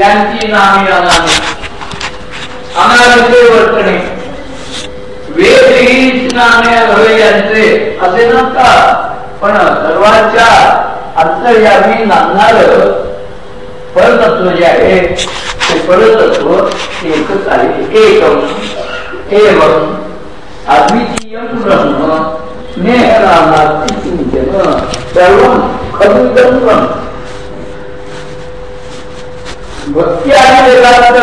यांची नामे अनामे अनारसे वर्तणे वेद हीच नामे हवे यांचे असे नसतात. पण सर्वांच्या अंतर्यामी नांदणार परतत्व जे आहे ते परतत्व एकच आहे. एकम एवम अद्वितीयम ब्रह्म नेहरानास्ति किंचन सर्वं ब्रह्म. भक्ती आणि वेदांत.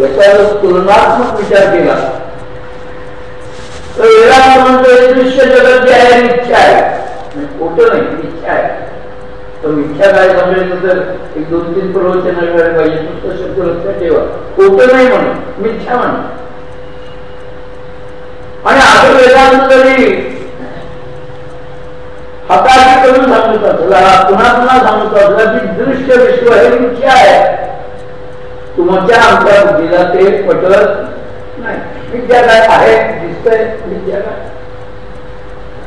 याच्यावर तुलनात्मक विचार केला. तर वेदांत म्हणतो दृश्य जगत जे आहे इच्छा आहे. खोटं नाही इच्छा आहे. तर इच्छा काय समजेल तर एक दोन तीन प्रवचन करायला पाहिजे. नुसतं शब्द लक्षात ठेवा. खोटं नाही म्हणून मिथ्या म्हणून. आणि असं वेदांत तरी हाताशी करून सांगत असला पुन्हा पुन्हा सांगत असला की दृश्य विश्व हे मिथ्या आहे. तुमच्या आमच्या बुद्धीला ते पटत नाही. विद्या काय आहे दिसतंय विद्या काय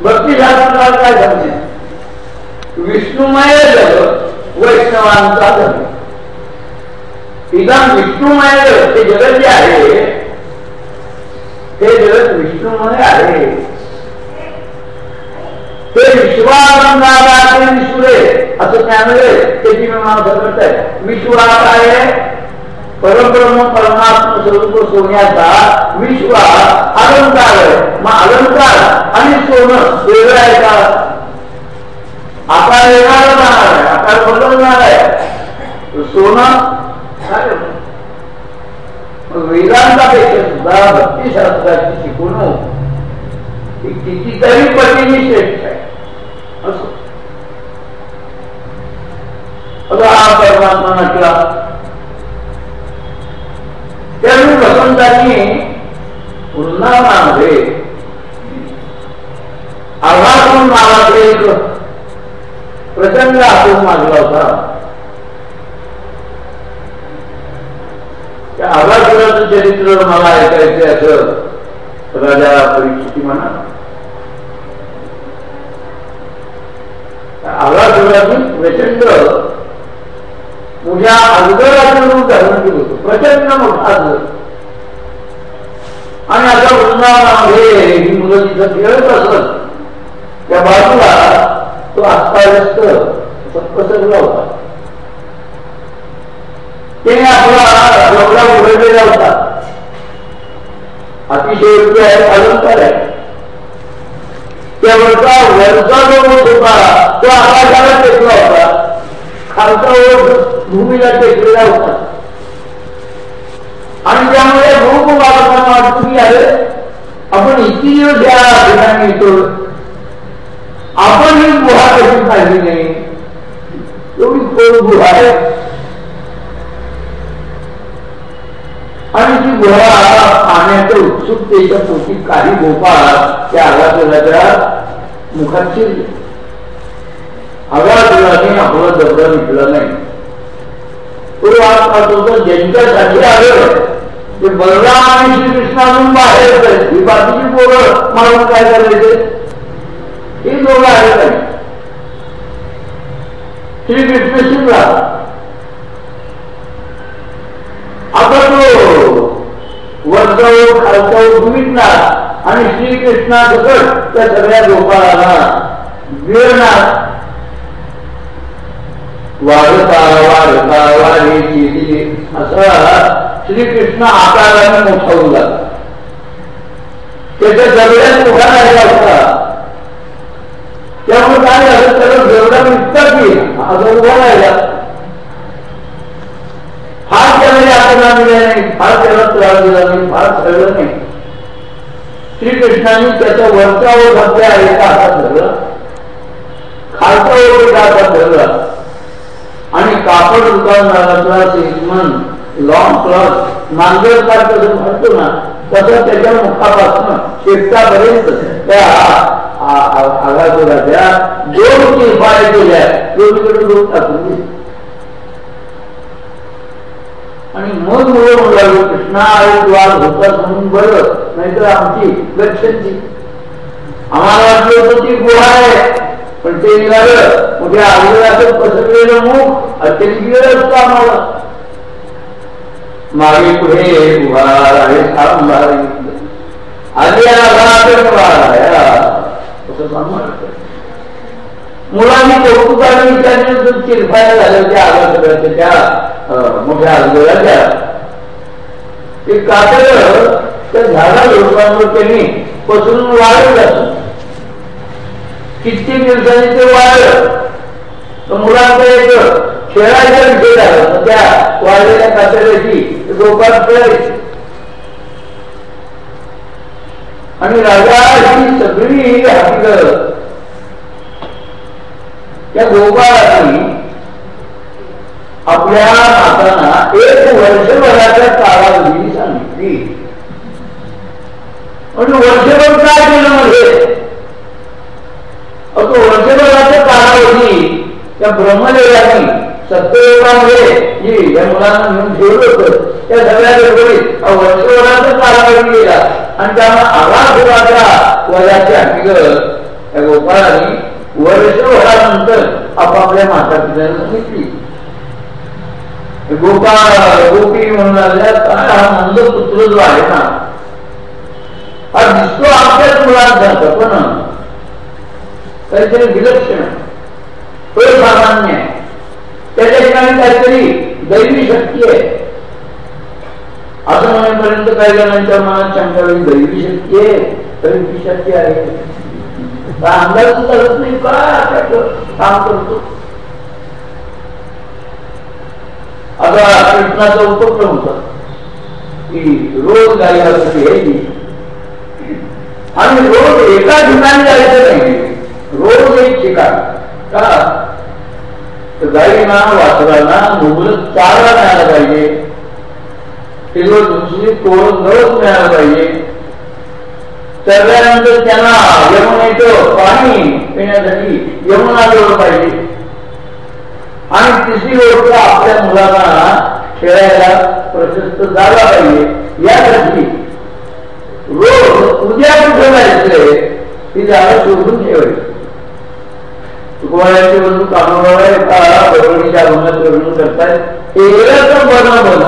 भक्तीशास्त्राला काय समजेल विष्णुमय जग वैष्णवांचा धर्म. इथं विष्णुमय ते जगत जे आहे ते जगत विष्णुमय आहे. ते विश्वानंदाला ते विश्वरे असं त्यामुळे त्याची मीमांसा करत आहे विश्वास आहे परब्रह्म परमात्म स्वरूप सोन्याचा विश्व अलंकार मग अलंकार आणि सोनं वेगळं आहे का? आकार येणार राहणार आहे. आकार बदलणार आहे. सोनं वेदांतापेक्षा सुद्धा भक्तीशास्त्राची शिकवणूक ही कितीतरी पटीने श्रेष्ठ आहे. असं. परमात्मा म्हटला त्यावेळी भगवंतांनी वृंदावनामध्ये आघातून नावाचे एक प्रचंड आपून मागला होता. त्या आघातुराचं चरित्र मला ऐकायचे असं राजा परीक्षिती म्हणा आघातुराची प्रचंड मोठ्या अजगराचं रूप धारण केलं होतं. प्रचंड मोठा अजगर आणि आता वृंदावनामध्ये ही मुलं तिथं खेळत असत. त्या बाजूला तो अस्ताव्यस्त पसरला होता. त्याने आपला डोकला उघडलेला होता. अतिशय आहे अलंकार आहे. त्यावरचा वरचा जो होता तो आकाशाला टेकला होता. खालचा भूमीला टेकलेला होता. आणि त्यामुळे भूक बालकांना तुम्ही आहे आपण इतकी दिवस या ठिकाणी येतो आपण ही गुहा कशी पाहिली नाही? एवढी खोल गुहा आहे? आणि ती गुहा पाण्याच्या उत्सुकतेच्या पोटी काही गोपाळ त्या आघात मुखात शिरले. आघातुराने आपला दबडा मिटला नाही. तो आजपासून पाहतो ज्यांच्यासाठी आलं ते बलराम आणि श्रीकृष्णातून बाहेर ही बाकीची पोरं मारून काय करायचे? हे दोघं आले नाही? श्रीकृष्ण शिवला आता तो वरचा खालचा मिटला आणि श्रीकृष्णा त्या सगळ्या गोपाळाला गिळणार वाढता वाढता वाढी असं श्रीकृष्ण आकाराने मोठा होऊ लागला त्याच्या जगड्यात मोठा राहिला होता. त्यामुळे काय झालं? त्याला जेवढा मिटता की असं उभा राहिला. फार त्याला आकडा दिला नाही फार त्याला त्रास दिला नाही फार सगळं नाही. श्रीकृष्णाने त्याच्या वरचा ओढ आपल्या एका हातात धरला. खालचा ओढ एका हातात धरला. आणि कापड दुकानदाराचा सेल्समन लॉंग क्लॉथ म्हणतो ना तसं त्याच्या मुखापासून शेपटापर्यंत त्या आघातोराच्या दोन केल्या दोन्हीकडे टाकून दिले. आणि मग मुलं म्हणालो कृष्णा द्वार होता म्हणून बरं नाहीतर आमची लक्षांची आम्हाला वाटलं होतं ती गुहा आहे. पण ते निघालं. मोठ्या आग्रहाचं पसरलेलं मुख अत्यंत गेलं असतं आम्हाला. मागे पुढे उभार आहे थांबारी. आधी मुलांनी कौतुकाने विचारले चिरफायला झालं त्या आला त्या मोठ्या आंदोलनाच्या. ते कातळ त्या झाडा लोकांवर त्यांनी पसरून वाढत जात कित्येक दिवसांनी ते वाढलं? मुलांचं एक खेळायचा विषय झाला. त्या वाढलेल्या कातड्याची लोकांत आणि राजा ही सगळी हकीकत त्या गोपाळाने आपल्या मातांना एक वर्षभराच्या कालावधी सांगितली. आणि वर्षभर काय केलं म्हणजे? तो वर्षभराच्या कालावधी त्या ब्रह्मदेवानी सत्ययोगामध्ये जी या मुलांना घेऊन ठेवलं होतं त्या सगळ्या गडबडीत वर्षभराचा कालावधी गेला. आणि त्यामुळे आवाज वयाची हकीकत त्या गोपाळाने वर्षभरानंतर आपापल्या माता पित्याला सांगितली गोपाळ गोपी म्हणाल्या काय हा नंद पुत्र जो आहे ना हा दिसतो आपल्याच मुलांचा पण काहीतरी विलक्षण असामान्य. आहे त्याच्या ठिकाणी काहीतरी दैवी शक्ती आहे. असं म्हणेपर्यंत काही जणांच्या मनात शंका दैवी शक्ती आहे? दैवी शक्ती आहे. अंदाज करत नाही का काम करतो? आता कृष्णाचा उपक्रम होता की रोज गायला यायची आणि रोज एका ठिकाणी जायचं नाही. रोज एक ठिकाण का गाईना वासरांना मुबलक चारा मिळाला पाहिजे. किलो दुसरी तोड मिळाला पाहिजे. चरल्यानंतर त्यांना यमुनेचं पाणी पिण्यासाठी यमुना जवळ पाहिजे. आणि तिसरी गोष्ट आपल्या मुलांना खेळायला प्रशस्त झाला पाहिजे. यासाठी रोज उद्या कुठे जायचंय ती जागा शोधून ठेवायची. तुकोबाळ्याचे बंधू कामगार एका बरोबरीच्या अभंगात वर्णन करतायत एरच बन बन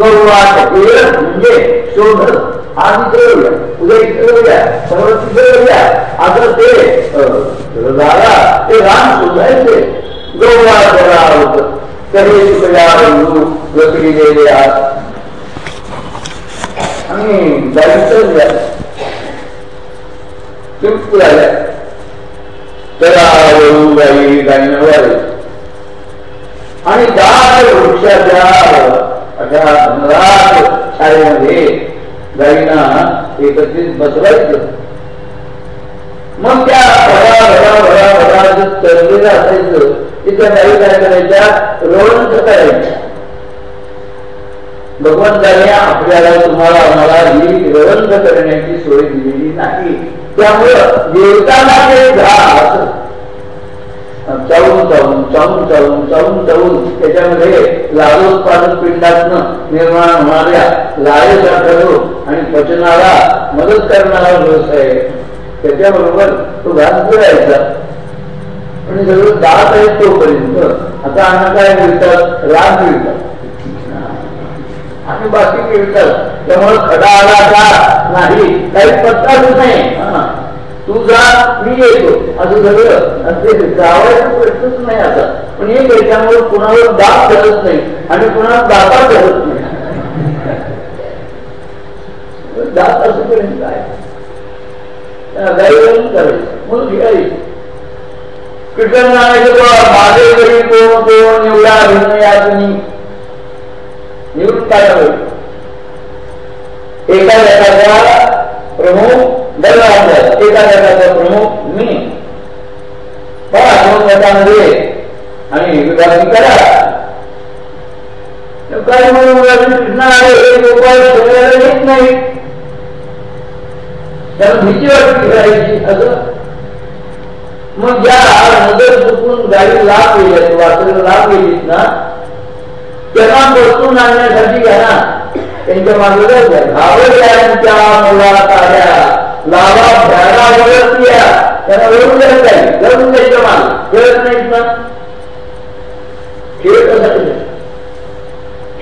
गौवाट म्हणजे शोधत आज इकडे उद्या इकडे येऊया. समोर तिकडे येऊया. आता ते झाला ते राम शोधायचे. गौवा जरा होत कधी तुकड्या बंधू लकडी गेले आज आणि जायचं तृप्त झाल्या तरा आणि दाट वृक्षाच्या अशा धनराज शाळेमध्ये गाईना एकत्रित बसवायचं मग त्या भरा भरा भरा भरा तरलेलं असायचं तिथं गाई काय करायच्या रोवंत करायच्या। भगवंताने आपल्याला तुम्हाला आम्हाला ही रवंत करण्याची सोय दिलेली नाही. त्यामुळं देवताना ते घा चावून चावून चावून चावून त्याच्यामध्ये लालोत्पादक पिंडातनं निर्माण होणाऱ्या लाळेचा रोग आणि पचनाला मदत करणारा व्यवसाय त्याच्याबरोबर तो घास गिरायचा आणि सगळं दात आहे तोपर्यंत. आता अन्न काय मिळतात राग मिळतात आणि बाकी मिळतात त्यामुळे खडा आला का? नाही. काही पत्ता नाही तू जा मी येतो. असं सगळं ते जावायचा प्रश्नच नाही आता. पण एक त्याच्यामुळे कुणावर दाब धरत नाही आणि कुणाला दाबा धरत नाही. दात असेपर्यंत म्हणजे काय? गाईवरून करायचं मग घ्यायचं कृष्ण माझे घरी कोण कोण निवडा भिन्न या एका जगाचा प्रमुख दरवाजा एका जगाचा प्रमुख मी. पण दोन गटामध्ये आणि विभागणी करा. काय म्हणून शरीराला येत नाही. त्याला भीती वाटली करायची असं. मग या नजर चुकून गाडी लाभ गेली वाचून लाभ गेलीत ना त्यांना बसून आणण्यासाठी घ्या ना त्यांच्या मागे घाबरत्यांच्या मुला ताऱ्या लावा भ्याला वळत या त्यांना वळून जात नाही वळून द्यायचं माल खेळत नाहीत ना खेळ कसा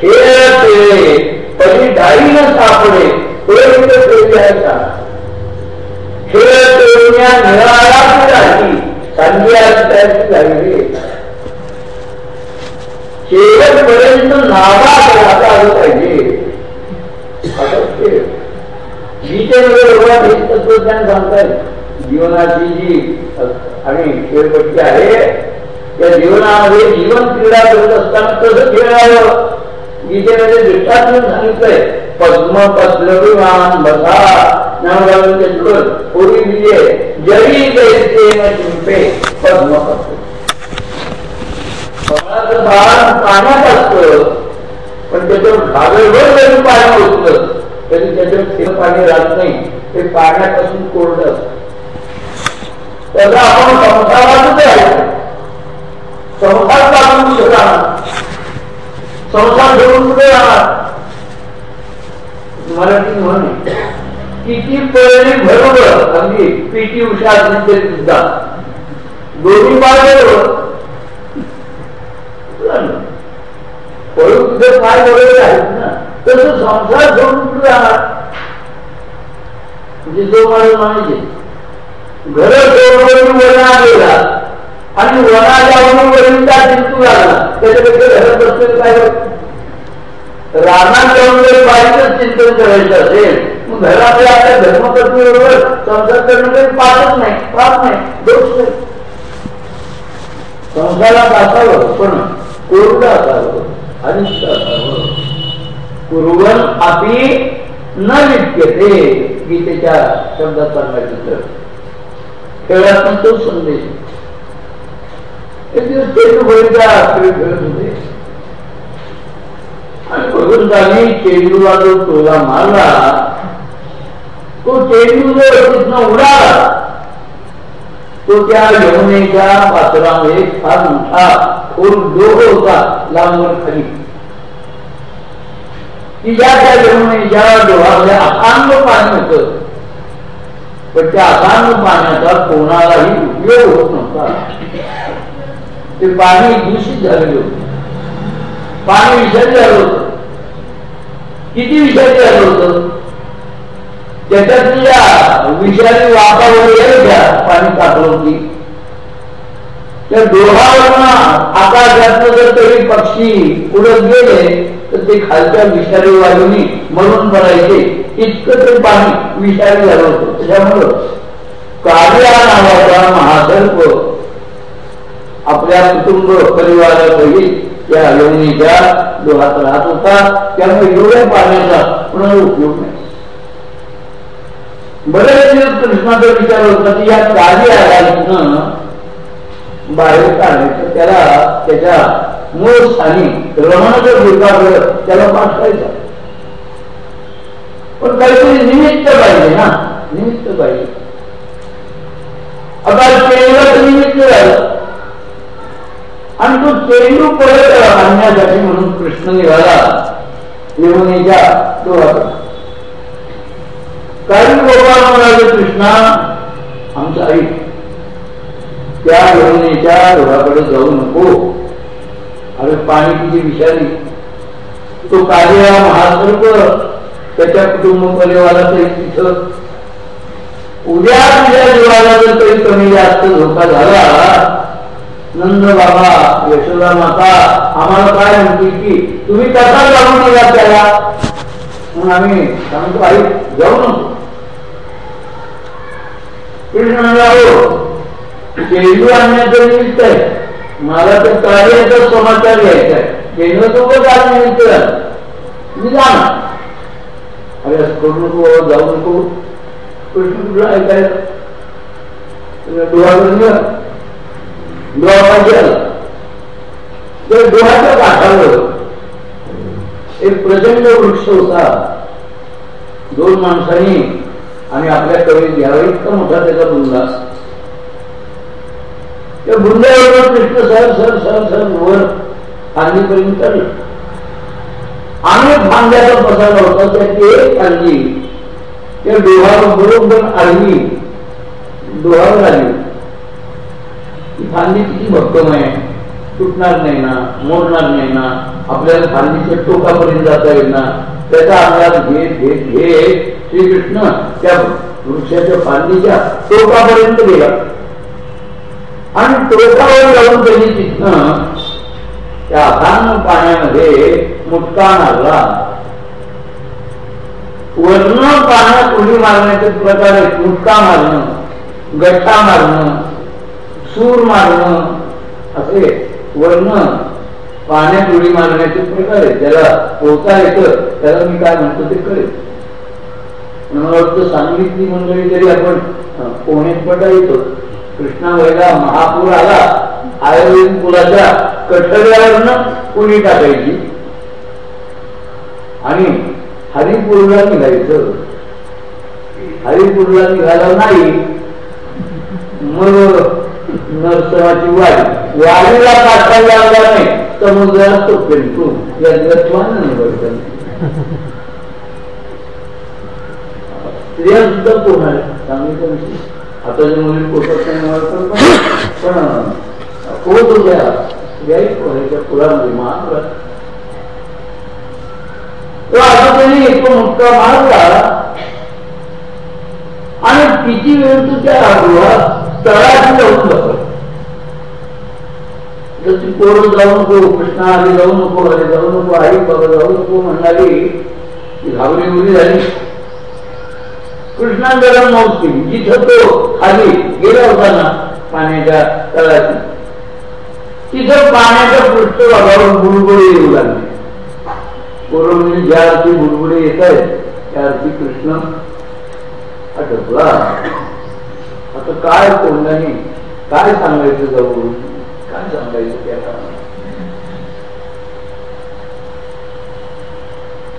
खेळ ते परी डाळी न सापडे खेळ आहे का खेळ खेळण्या निराळा झाली संध्याची झाली शेवटपर्यंत नावात राहता आलं पाहिजे गीतेमध्ये भगवान हे तत्वज्ञान सांगतायत जीवनाची जी आणि खेळपट्टी आहे त्या जीवनामध्ये जीवन क्रीडा करत असताना कसं खेळावं गीतेमध्ये दृष्टांत सांगितलंय पद्म पद्रविमान बसा दिली जरी चिंपे पद्म। फळाचं झाड पाण्यात असत. पण त्याच्यावर घागरभर जरी पाणी होतं तरी त्याच्यावर पाणी राहत नाही. ते पाण्यापासून कोरड. असत त्याचा आपण संसारातच आहे संसार काढून राहणार? संसार घेऊन कुठे राहणार? मराठी म्हण किती पळली बरोबर अगदी पीटी उषा ते सुद्धा दोन्ही बाजूवर पळू तुझे पाय वगैरे आहेत ना तस संसार सोडून कुठे जाणार म्हणजे जो माझं म्हणायचे घर सोडून वना गेला आणि वनाच्या जाऊन वरीलचा चिंतू लागला त्याच्यापेक्षा घरात बसलेलं काय रानात जाऊन जर बाईचं चिंतन करायचं असेल मग घरातल्या आपल्या धर्मपत्नी संसार करणं काही पाहत नाही पाहत नाही दोष संसारात असावं पण कोरडं असावं अनिष्ट असावं कुरुवन आपी न लिप्यते गीतेच्या शब्दात सांगायचं तर. खेळात तो संदेश. आणि भगवंताने चेंडूला जो टोला मारला. तो चेंडू जर तिथनं उडाला तो त्या यमुनेच्या पात्रामध्ये फार मोठा खोल डोह होता लांबवर खाली. की ज्या त्या यमुनेच्या डोहामध्ये असांग पाणी होत पण त्या असांग पाण्याचा कोणालाही उपयोग होत नव्हता. ते पाणी दूषित झालेले होते. पाणी विषारी झालं होत. किती विषारी झालं होतं? त्याच्यातल्या विषारी वातावरण पाणी साठवती त्या डोहावरनं आकाशातलं जर तरी पक्षी उडत गेले तर ते खालच्या विषारी वायूनी मरून पडायचे. इतकं ते पाणी विषारी झालं होतं. त्याच्यामुळं कार्या नावाचा महासर्प आपल्या कुटुंब परिवारापैकी त्या यमुनेच्या डोहात राहत होता. त्यामुळे एवढ्या पाण्याचा पुन्हा उपयोग नाही. बरेच कृष्णाचा विचार होता की या कार्य आघाडीतनं बाहेर काढायचं त्याला त्याच्या मूळ स्थानी रमणाचं दुर्गावर त्याला पाठवायचं. पण काहीतरी निमित्त पाहिजे ना निमित्त पाहिजे. आता केवळ निमित्त झालं. आणि तो चेंडू परत आणण्यासाठी म्हणून कृष्ण निघाला यमुनेच्या डोळ्यात काही लोकांना म्हणाले कृष्णा आमचं आई त्या यमुनेच्या डोळ्याकडे जाऊ नको. अरे पाणी किती विषारी तो कार्य महासर्ग त्याच्या कुटुंब परिवाराचं तिथं. उद्या तुझ्या जीवाला जर काही कमी जास्त धोका झाला नंद बाबा यशोदा माता आम्हाला काय म्हणते की तुम्ही कसा जाऊन निघा त्याला. म्हणून आम्ही सांगतो आई जाऊ नको. कृष्ण चेंडू आणण्याचं निमित्त आहे मला तर कार्याचा समाचार घ्यायचा आहे चेंडू सोबत काय निमित्त मी जाणार अरे करू नको जाऊ नको कृष्ण तुला ऐकायचं डोळा डोळा पाहिजे तर डोळ्याच्या काठावर एक प्रचंड वृक्ष होता. दोन माणसांनी आणि आपल्या कवी घ्यावा इतका मोठा त्याचा बुंदा. त्या बुंद्यावर कृष्ण सर सर सर सर वर फांदीपर्यंत अनेक फांद्याचा पसारा होता त्यात एक फांदी त्या डोहावर बरोबर आली डोहावर आली. ती फांदी किती भक्कम आहे. तुटणार नाही ना मोडणार नाही ना आपल्याला फांदीच्या टोकापर्यंत जाता येईल ना त्याचा अंदाज घेत घेत घेत श्रीकृष्ण त्या वृक्षाच्या फांदीच्या टोकापर्यंत गेला. आणि टोकावर जाऊन त्यांनी तिथनं त्या अथान पाण्यामध्ये मुटका मारला. वर्ण पाण्यात उडी मारण्याचे प्रकार आहेत. मुटका मारणं गट्टा मारणं सूर मारणं असे वर्ण पाण्यात उडी मारण्याचे प्रकार आहे त्याला पोहता येतं त्याला मी काय म्हणतो ते कळेल. मला वाटतं सांगितली मंडळी तरी आपण पोहण्यात पटा येतो कृष्णा व्हायला महापूर आला आयुर्वेद पुलाच्या कठड्यावरनं कुणी टाकायची. आणि हरिपूरला निघायचं. हरिपूरला निघाला नाही मग नरसराची वाढ वाडीला पाठवा लागला नाही. तर समुद्रात तो फिरतो यज्ञत्वान निवडतं. स्त्रिया सुद्धा कोण आहे सांगितलं आता जे मुली पोटत नाही पण पोहत होत्या. स्त्रियाही पोहायच्या पुरामध्ये महान आता त्यांनी एक मुक्का मारला. आणि तिची वेळ त्या तळाशी जाऊन बसला. ती पोरं जाऊ नको कृष्णा आधी जाऊ नको अरे जाऊ नको आई बाबा जाऊ नको म्हणाली घाबरी मुली झाली. कृष्णा जरा नव्हती जिथं तो खाली गेला होता ना पाण्याच्या तळाची तिथं पाण्याच्या पृष्ठभागावर बुडबुडे येऊ लागले. पूर्वी ज्या अर्थी बुडबुडे येत आहेत त्या अर्थी कृष्ण आटपला आता काय कोंडाने काय सांगायचं जाऊ काय सांगायचं त्याला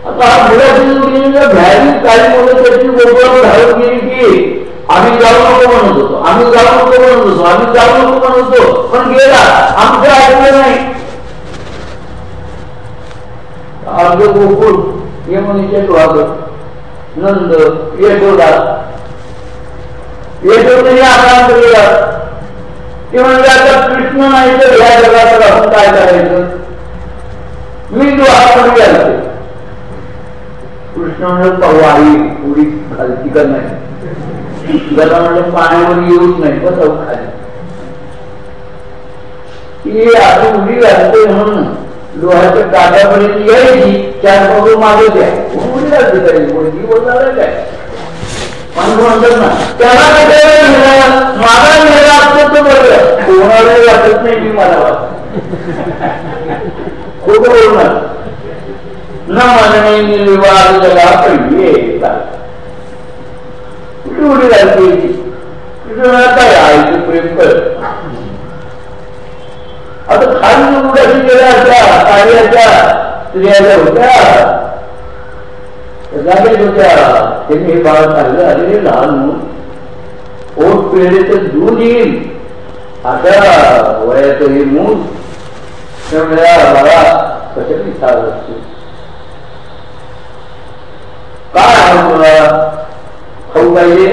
आता हा मुलाची भ्यारी काही मुलं त्याची बरोबर धारण केली की आम्ही जाऊ नको म्हणत होतो. आम्ही जाऊ नको म्हणत होतो. आम्ही जाऊ नको म्हणत होतो. पण गेला. आमचं ऐकलं नाही. अर्ध गोकुळ यमुनीचे द्वार नंद यशोदा यशोदेने आराम केला ते म्हणजे आता कृष्ण नाही तर या जगात राहून काय करायचं? मी तो आपण घालतो कृष्ण म्हणत आई उडी घालती का नाही? जरा म्हणलं पाण्यावर येऊच नाही पण कसं खाली. ती आता उडी घालते म्हणून लोहाच्या काट्यापर्यंत यायची चार पाऊल मागे द्या उडी घालते काही मुलगी बोलणार काय? माणूस म्हणतात ना त्याला मला नेला असतं तर बरं कोणाला वाटत नाही मी मला खोट बोलणार न मानणे निर्वाद जगा पहिली कुठे उडी घालते? काय आईचं प्रेम कर आता खाली उडाशी गेल्या होत्या कार्याच्या स्त्रियाच्या होत्या? जागेत होत्या त्यांनी हे बाळ सांगलं अरे लहान मूल ओट पिढे तर दूध येईल. आता वयात हे मूल त्यामुळे बाळा कशाची साथ असते काय आहे तुला? खाऊ पाहिजे?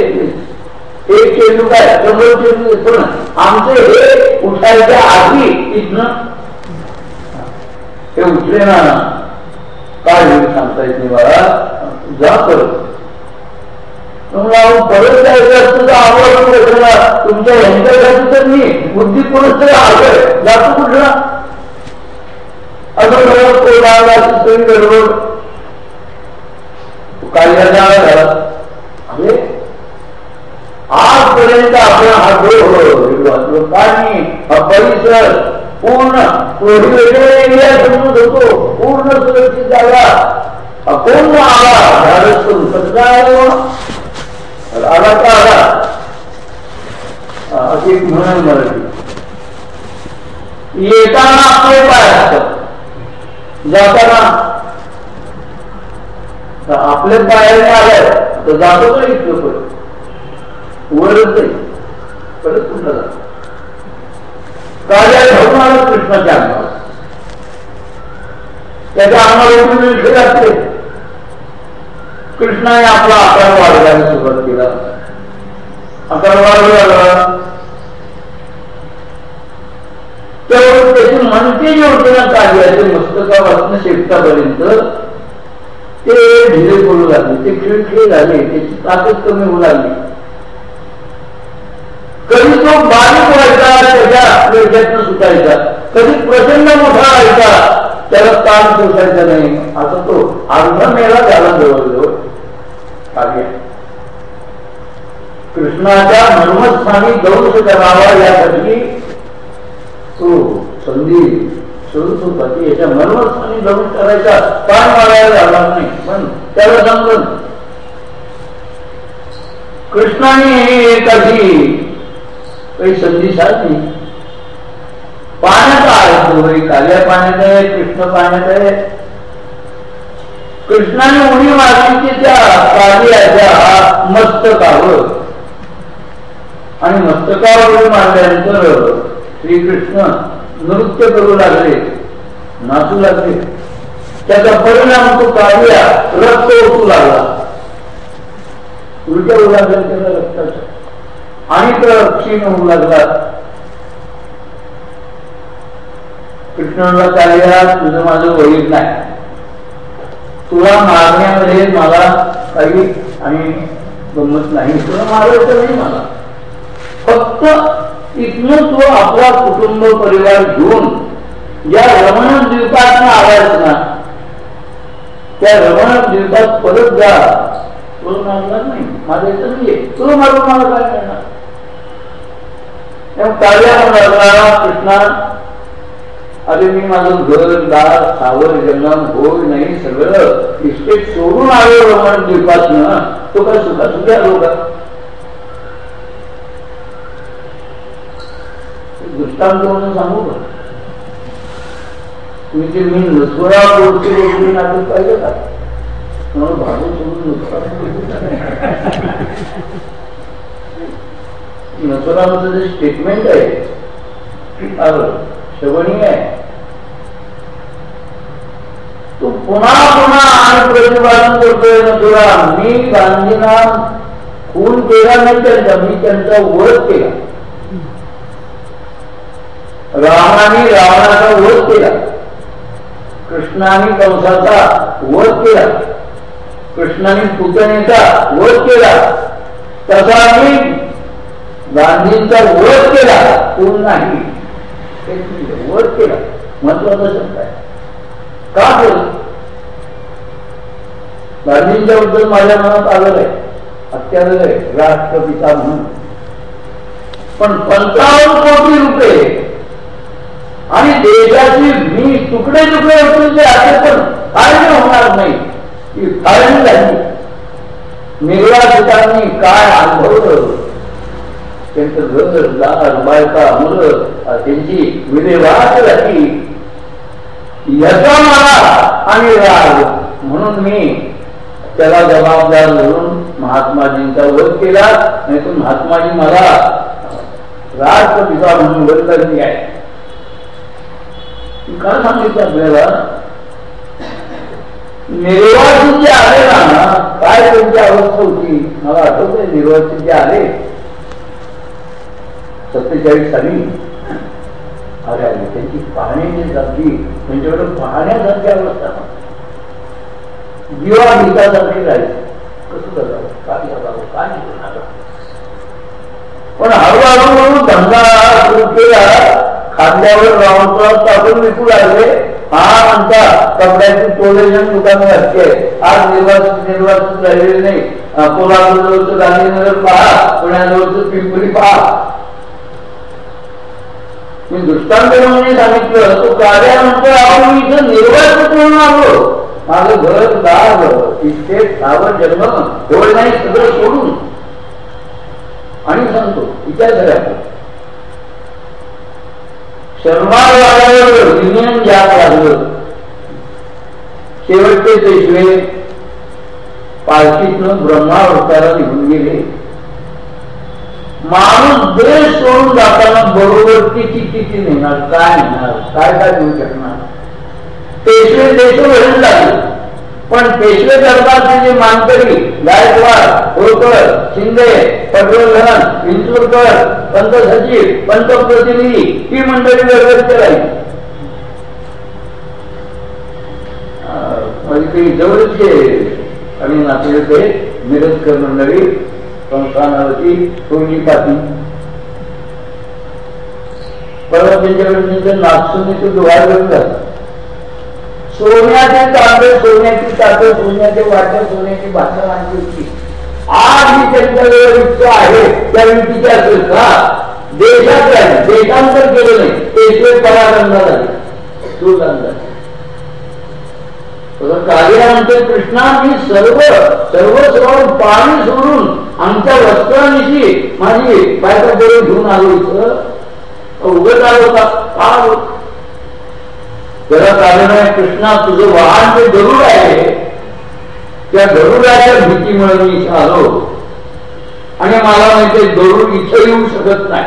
एक चेंडू काय? शंभर चेंडू येतो ना? आमचे हे उठायच्या आधी इथनं हे उठले ना. काय होईल सांगता येत नाही मला जा करत परत जायचं असतं तर आवड तुमच्या यांच्यासाठी तर मी. बुद्धी कोणच तरी आवड जातो कुठला असं घरात तो लागला तरी गडबड. काय झाला अरे आजपर्यंत आपण हा ग्रह पाणी हा परिसर. पूर्ण होतो पूर्ण सुरक्षित जागा. अपूर्ण आला? झाडच करून कसं आला का आला? अशी म्हणून मराठी. येताना आपले पाय असतात जाताना. आपले पायाने आले तर जातो का इतकं पण वरच नाही. परत कुठं जातो? राजा घेऊन आलं कृष्णाच्या अंगावर. त्याच्या अंगावर इथे असते. कृष्णाने आपला आकार वाढवायला सुरुवात केला. आकार वाढवला. त्यावर त्याची म्हणते जे होते ना कार्याचे मस्तकापासून शेपटापर्यंत ते ढिले पडू लागले ते खिळखिळे झाले त्याची ताकद कमी होऊ लागली. कधी तो बारीक व्हायचा त्याच्या वेशातनं सुटायचा. कधी प्रचंड मोठा व्हायचा त्याला ताण सुटायचा नाही. आता तो अर्धा मेला त्याला जवळजवळ कार्य कृष्णाच्या मर्मस्थानी दंश करावा यासाठी तो संधी शोधत होता की याच्या मर्मस्थानी दंश करायचा. ताण मारायला झाला नाही. पण त्याला समजून. कृष्णाने एखादी काही संधी साधली पाण्यात आहे काल्या पाण्यात आहे कृष्ण पाण्यात आहे. कृष्णाने उडी मारली की त्या कार्याच्या मस्तकावर. आणि मस्तकावर उडी मारल्यानंतर श्रीकृष्ण नृत्य करू लागले नाचू लागले. त्याचा परिणाम तो कार्य रक्त ओतू लागला. उलट्या होऊ लागल्या त्याला लक्षात आणि क्षीण होऊ लागला कृष्णाला कार्या तुझं माझं वैर नाही. तुला मारण्यामध्ये मला काही आणि गमत नाही. तुला मारायचं नाही मला. फक्त इथनं तो आपला कुटुंब परिवार घेऊन या रमण द्वीपात आलायच ना त्या रमण द्वीपात परत जा. तुला मारणार नाही. मारायचं नाहीये. तुला मारून मला काय करणार? कार्या कृष्णा अरे मी माझं घर दार सावर जंगम भोग नाही सगळं इस्टेट सोडून आलो रमण द्वीपात ना तो काय सुखा सुखी आलो का? दृष्टांत म्हणून सांगू का? तुमची मी नसुरा बोलते गोष्टी नाटक पाहिजे का? म्हणून भागून सोडून नसुराचं जे स्टेटमेंट आहे श्रवणीय आहे. तू पुन्हा पुन्हा प्रतिपादन करतोय नसुरा मी गांधींना खून केला नाही त्यांचा, मी त्यांचा वध केला. रामाने रावणाचा वध केला. कृष्णाने कंसाचा वध केला. कृष्णाने पुतणेचा वध केला. तसा मी गांधींचा वध केला कोण नाही? वध केला. महत्त्वाचा शब्द आहे. का केलं? गांधींच्या बद्दल माझ्या मनात आलेलं आहे अत्यालेलं आहे राष्ट्रपिता म्हणून. पण पंचावन्न कोटी रुपये. आणि देशाची मी तुकडे तुकडे असून ते आहे पण फाळणी होणार नाही. ती फाळणी झाली निर्वासितांनी काय अनुभवलं त्यांचं घर लहान बायका मुलं त्यांची विल्हेवाट झाली याचा मला आणि राग. म्हणून मी त्याला जबाबदार धरून महात्माजींचा वध केला. नाही तर महात्माजी मला राष्ट्रपिता म्हणून वध करणे आहे. का सांगितलं आपल्याला? निर्वासित जे आले ना काय त्यांची अवस्था होती? मला आठवत आहे निर्वासित जे आले सत्तेचाळीस साली. आले आले त्यांची पाहण्याची जागी त्यांच्याकडे पाहण्यासारखी अवस्था दिवा हितासारखी राहायची कसं करावं काय करावं काय नाही पण हळूहळू म्हणून धंदा सुरू केला. खांद्यावर राऊंड आपण विकू लागले. हा म्हणता कपड्याची टोलेशन दुकान असते. आज निर्वाचित निर्वाचित राहिलेले नाही. कोल्हापूर जवळचं गांधीनगर पहा पुण्याजवळचं पिंपरी पहा. मी दृष्टांत म्हणून सांगितलं तो कार्यानंतर आपण इथं निर्वासित करून आलो? माझं घर दार इस्टेट सावर जन्म एवढं नाही सगळं सोडून. आणि सांगतो विचार करा शर्मार वाड्यावर जात लागलं. शेवटचे पेशवे पालखीतनं ब्रह्मावतारा निघून गेले. माणूस देश सोडून जाताना बरोबर किती किती नेणार काय नेणार काय काय घेऊ शकणार? पेशवे देशभरून लागले पण पेशवे दरबारचे जे मानकरी गायकवाड होळकर शिंदे पटवर्धन विंचूरकर पंत सचिव पंतप्रतिनिधी ही मंडळी व्यवस्थित राहील म्हणजे ते जवळचे आणि नातेवाईक मिरजकर मंडळी संस्थानावरती सोनी पाती? परत त्यांच्याकडे त्यांचं नागसुनीचे डोळा करतात सोन्याचे तांबे सोन्याची तांबे सोन्याचे वाटे सोन्याची भाषा आणली होती. आज ही त्यांच्याकडे इतकं आहे त्या युतीची असेल का? देशात देशांतर केलं नाही. पेशवे परागंधा झाले तो अंदाज कार्य म्हणते कृष्णा मी सर्व सर्व सर्व पाणी सोडून आमच्या वस्त्रांशी माझी बायका बरोबर घेऊन आलो इथं. उगत आलो होता. का त्याला कारण आहे कृष्णा तुझं वाहन जे गरुड आहे त्या गरुडाच्या भीतीमुळे मी इथे आलो. आणि मला माहिती गरुड इथं येऊ शकत नाही.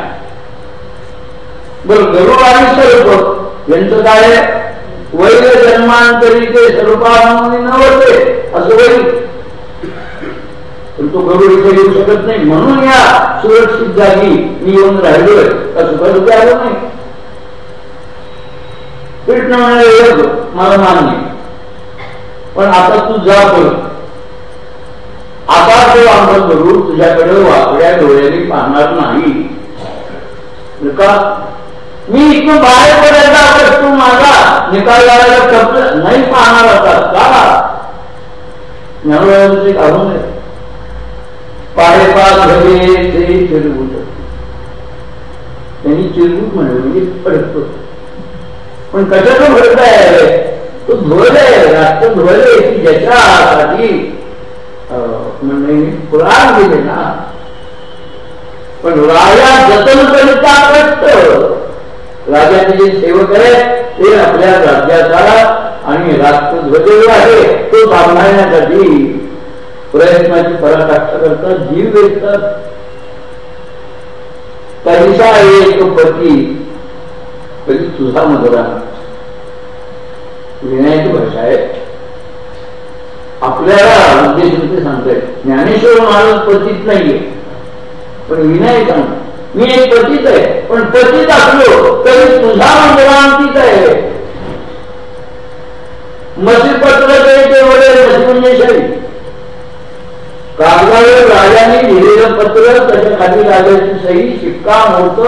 बर गरुड आणि सर्व यांचं काय आहे? वैर जन्मांतरी ते स्वरूपामध्ये नव्हते असं होईल पण तो गरुड इथे येऊ शकत नाही. म्हणून या सुरक्षित जागी मी येऊन राहिलोय. असं बरोबर आलं नाही. कृष्ण म्हणाले मला मान्य पण आता तू जा पण आता तो आमचा गरुड तुझ्याकडे वाकड्या डोळ्याने पाहणार नाही. का मी इथून बाहेर पडायचा तर तू माझा निकाल लावायला नाही पाहणार होता का ज्ञानोबाचे काढून नये घडे ते चिरगुट. त्यांनी चिरगुट म्हणलं म्हणजे पडतो. पण कशाचं भरत आहे? तो धुवलंय राष्ट्र धुवलंय की ज्याच्यासाठी म्हणजे पुराण दिले ना. पण राजा जतन करिता कष्ट. राजाचे जे सेवक आहेत ते आपल्या राज्याचा आणि राष्ट्रध्वज आहे तो सांभाळण्यासाठी प्रयत्नाची पराकाष्ठा करतात जीव वेचतात पैसा एक पती कधी तुझा मधुरा. लिहिण्याची भाषा आहे. आपल्याला उद्देश सांगतोय. ज्ञानेश्वर महाराज पतीत नाहीये. पण विनायक सांगतो मी एक पतीत आहे पण पतीत असलो तरी तुझा मंदिरांतीच आहे. मसी पत्र ते वडे मसी म्हणजे शाही कागदावर राजाने लिहिलेलं पत्र त्याच्याखाली राजाची सही शिक्का होत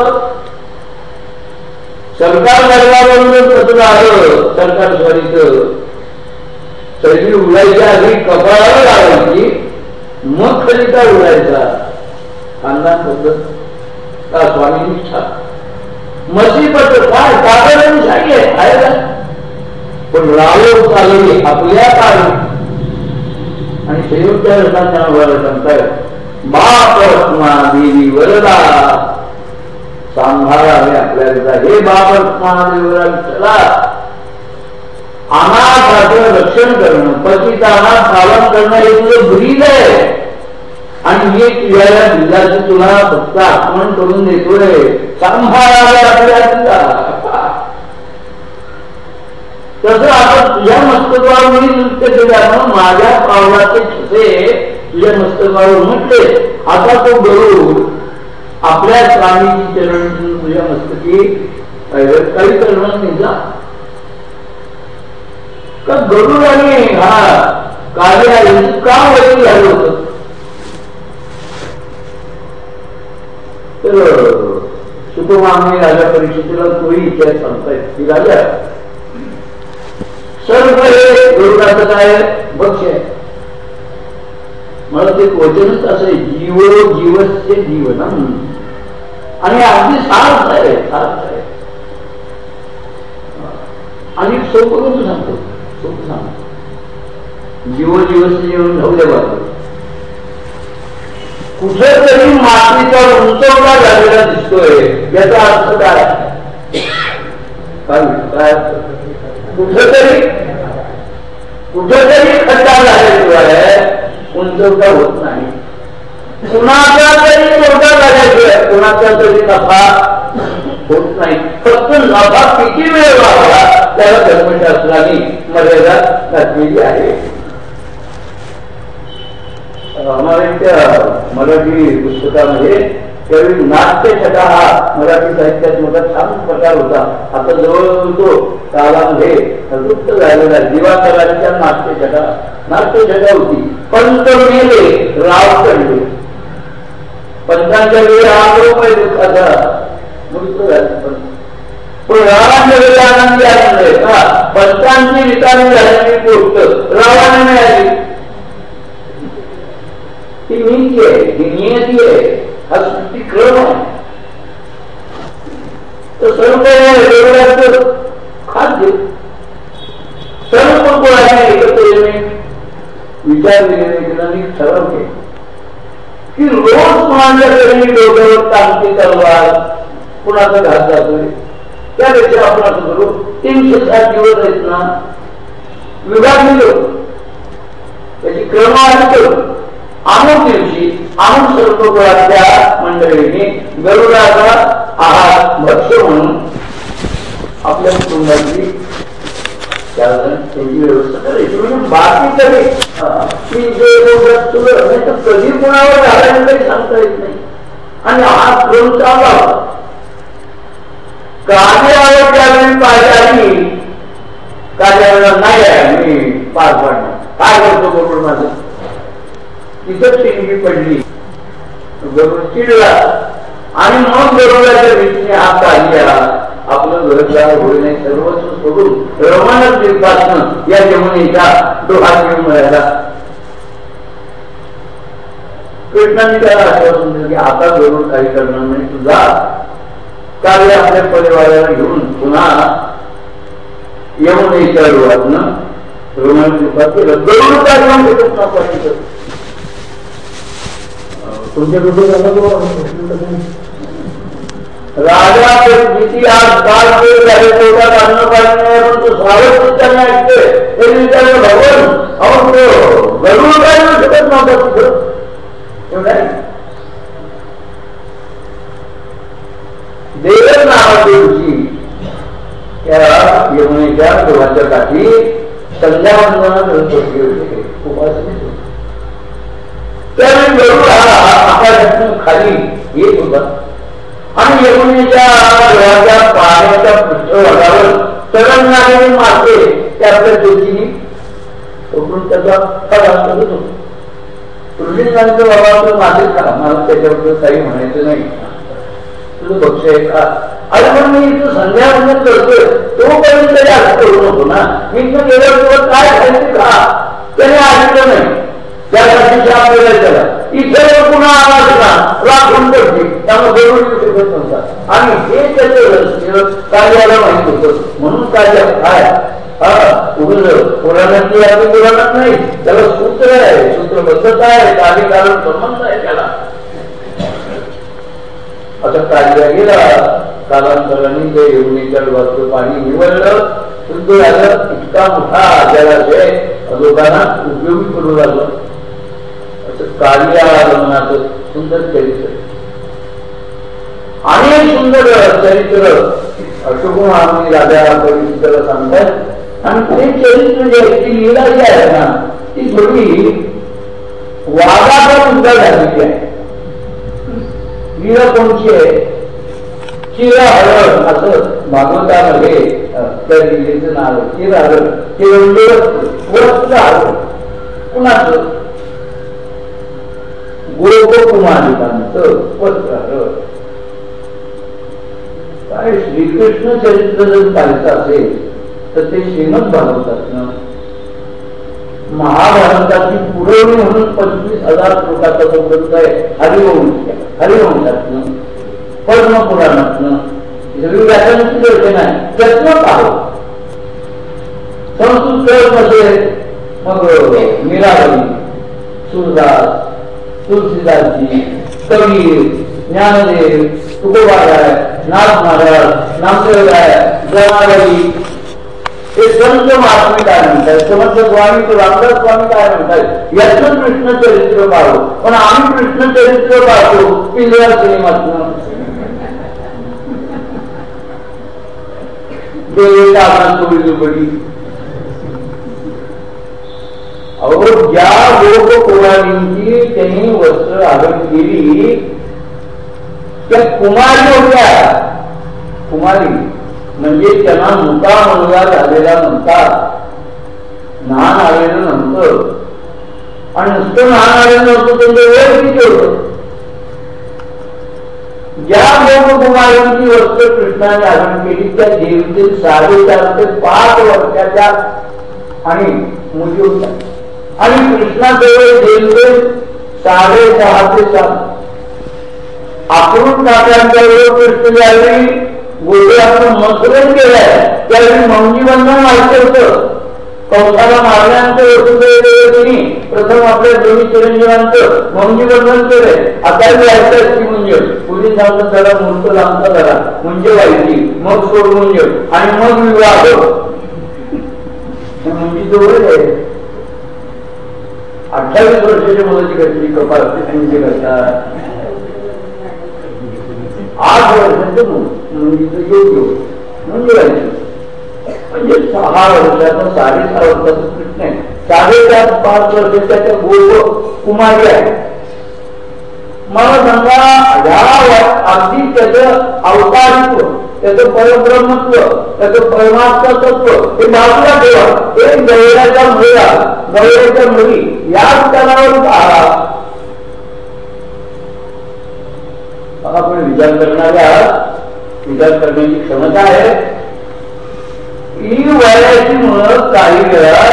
सरकार दरबारावरून पत्र आलं सरकार स्वारीच. सही उडायच्या आधी कपाळावर लावायची मग खलिता उडायचा खानदान पद्धत स्वामी निष्ठा? मसीबत काय साधारण कागद आहे पण रावळ चालवली आपल्या काळी आणि शेवटच्या रसाच्या वर सांगताय बाप रत्ना देवी वरदा. सांभाळा सांभाळावे आपल्या हे बाप रत्ना देवरा चला. अनाथाचं रक्षण करणं पतीचा अनाथ पालन करणं हे तुझं ब्रीद आहे. आणि मी तुझ्या दिलाची तुला फक्त आठवण करून देतो रे आपल्या तसं आता तुझ्या मस्तकावर मी नृत्य केल्यानं माझ्या पावलाचे छसे तुझ्या मस्तकावर म्हटले आता तो गरुड आपल्या स्वामीची चरण तुझ्या मस्तकी काही करणार नाही जा का गरुड आणि हा? कार्य का वैरी झालं होतं तर सुखमामी राजा परीक्षेला तोही इतिहास सांगताय की राजा सर्व हे गरुडाचं काय बक्ष आहे. मला ते वचनच असं जीव जीवस्य जीवनम. आणि अगदी सार्थ आहे सार्थ आहे. आणि सोपं करून सांगतो? सोपं सांगतो. जीव जीवस्य जीवन जाऊ द्या बाबा. कुठेतरी मातीचा उंचवडा झालेला दिसतोय. याचा अर्थ काय? काय कुठेतरी कुठेतरी खड्डा झाल्याशिवाय उंचवटा होत नाही. कुणाचा तरी मोठा झाल्याशिवाय कुणाचा तरी नफा होत नाही. फक्त नफा किती वेळ व्हावा त्याला धर्मशास्त्राने मर्यादा घातलेली आहे. हमारे त्या मराठी पुस्तकामध्ये त्यावेळी नाट्य छटा हा मराठी साहित्यात मोठा छान प्रकार होता. आता जवळ तो कालामध्ये लुप्त झालेला दिवाकरांच्या नाट्य छटा. नाट्य छटा होती. पंत मेले राव चढले. पंतांच्या वेळी हा रुपये दुःखाचा. मृत्यू झाला. पण रावांच्या वेळी आनंदी आनंद आहे. का पंचांची रिकामी झालेली गोष्ट रावाने मिळाली. ही। नीती आहे ही नियती आहे हा सृष्टी क्रम आहे तर सर्व काही खाद्य सर्व आहे एकत्र येणे विचार केला ठरवते की रोज कुणाच्या तरी डोक्यावर टांगते तलवार कुणाचा घात जातोय त्यापेक्षा आपण असं करू तीनशे सात दिवस आहेत ना विभाग दिलो त्याची क्रम करू अमुक दिवशी अमुक सर्वकुळातल्या मंडळीने गरुडाचा आहार भक्ष म्हणून आपल्या कुटुंबाची त्याची व्यवस्था म्हणजे बाकी तरी जे म्हणजे कधी कुणावर झाल्याने काही सांगता येत नाही. आणि हा क्रम चालला कार्यावर ज्यावेळी पाहिजे आली कार्यावर नाही आहे मी पार पाडणार. काय करतो बरोबर माझं? तिथं टिंगी पडली. गरुड चिडला. आणि मग गरुडाच्या भीतीने हात काढल्या आपलं घरदार होईने सर्वस्व सोडून रमानच दिवसातनं या जमुनीचा तो हात घेऊन मिळाला कृष्णाने त्याला आश्वासन दिलं की आता गरुड काही करणार नाही तुझा कार्य आपल्या परिवाराला घेऊन पुन्हा यमुनेच्या डोहातनं रोमन दिवसात केलं गरुड काय घेऊन कृष्णा तुमच्या राजा भीती आज काल आहे पोटात अन्न पाणी नाही परंतु सावध चित्ताने ऐकते हे विचारलं भगवान। अहो तो गरुड काय येऊ शकत नव्हता तिथं एवढं देव नावाची ऋषी त्या यमुनेच्या देवाच्या काठी संध्यावंदनात बसले होते उपासनेत होते त्यावेळी गरुड हा आकाशातून खाली येत होता आणि यमुनेच्या डोळ्याच्या पाण्याच्या पृष्ठभागावर तरंगणारे मासे त्यातल्या ज्योतीने उठून त्याचा करत होतो बाबा तू माझे खा मला त्याच्याबद्दल काही म्हणायचं नाही तुझं पक्ष आहे का अरे पण मी इथं संध्यावंदन करतोय तो पर्यंत तरी असं करू नको ना मी इथं गेल्यावर काय खायचं का त्याने ऐकलं नाही त्यासाठी आपल्याला त्याला इथे पुन्हा आवाज ना राखून पडते त्यामुळे जरूर शकत नव्हता आणि हे त्याचं रहस्य कार्याला माहीत होतं. म्हणून कार्य काय? पुराणातली आम्ही पुराणात नाही त्याला सूत्र आहे. सूत्रबद्धता आहे. कार्यकारण संबंध आहे त्याला. आता कार्य गेला. कालांतराने ते यमुनेच्या डोळ्याचं पाणी निवडलं. शुद्ध झालं इतका मोठा आजार आहे. लोकांना उपयोगी करू लागलं. कार्यागमनाचं सुंदर चरित्र. अनेक सुंदर चरित्र अशोकून आम्ही राजा परिचिताला सांगतात. आणि ते चरित्र जे आहे ती लीला जी आहे ना ती थोडी वादाचा मुद्दा झालेली आहे. लीला कोणची आहे? चिरा हरण असं भागवतामध्ये त्या लीलेचं नाव चिरा हरण. ते वस्त्र हरण कुणाचं? गोपकुमारिकांचं पत्र. काय श्रीकृष्ण चरित्र जर पाहायचं असेल तर ते श्रीमंत भागवतात महाभारताची पुरवणी म्हणून पंचवीस हजार श्लोकाचा जो ग्रंथ आहे हरिवंश. हरिवंशातनं पद्मपुराणातनं सगळी व्याकरणाची दर्शन आहे. त्यातनं पाहू. संस्कृत मध्ये मग मीरावली सुरदास तुलसीदासजी कबीर ज्ञानदेव तुकोबाराय नाथ महाराज नामदेवराय जनावरी हे संत महात्मे काय म्हणतात समर्थ स्वामी ते रामदास स्वामी काय म्हणतात? याचं कृष्ण चरित्र पाहतो पण आम्ही कृष्ण चरित्र पाहतो पिंजरा सिनेमातून. देवता आपण थोडी दुबडी अहो ज्या लोक कुमारींची त्यांनी वस्त्र आवड केली त्या कुमारी होत्या. कुमारी म्हणजे त्यांना मुका मुलगा झालेला म्हणतात लहान आलेलं नव्हतं आणि नुसतं लहान आलेलं नव्हतं त्यांचं वय किती होत. ज्या कुमारांची वस्त्र कृष्णाने धारण केली त्या देवीचे साडेचार ते पाच वर्षाच्या आणि मुली होत्या. आणि कृष्णाजवळ देवीचे साडेसहा ते सात आकृत नाट्यांच्या कृष्ण ज्यावेळी गोटे आपण मथुरण केलंय त्यावेळी मंगी बंधन माहिती होतं. कंसाला मारल्यानंतर प्रथम आपल्या दोन्ही चिरंजीवांचं मंगीबंधन केलंय आता व्हायचं की म्हणजे पुढे जाऊन त्याला मूर्त लांबता झाला म्हणजे व्हायची मग सोड म्हणजे आणि मग विवाह. म्हणजे जवळच आहे. अठ्ठावीस वर्षाच्या मुलाची घटली कपाळ म्हणजे करतात. आठ वर्षाचं मुलगीचं योग्य म्हणजे म्हणजे सहा वर्षाचा साडेसहा वर्षाचं कृष्ण आहे. साडेचार पाच वर्षाच्या त्या गोप कुमारी आहे. मला सांगा ह्या अगदी त्याचं अवतारित्व त्याचं परब्रह्मत्व त्याचं परमात्मा तत्व हे बाजूला ठेवा. हे गवळ्याच्या मुलीला गवळ्याच्या मुली याच या आहात आपण विचार करणाऱ्या विचार करण्याची क्षमता आहे. ही वयाची मुलं काही वेळा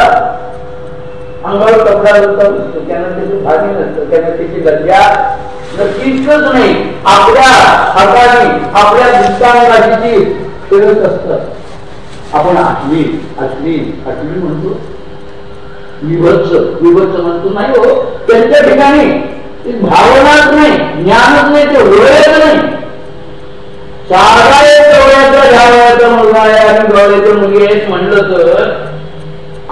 अंगावर कपडा नसतो त्यांना त्याची भाजी नसतं त्यांना त्याची लज्जा नक्कीच नाही आपल्या हाताने आपल्या दिसतांगाची फिरत असत. आपण आठवी आठवी आठवी म्हणतो. विभत्स विभत्स म्हणतो. नाही हो त्यांच्या ठिकाणी भावनाच नाही ज्ञानच नाही ते वयच नाही. सारा डोळ्याचा ह्या मुलगा आहे आणि डोळ्याच्या मुलगी आहेत म्हणलं तर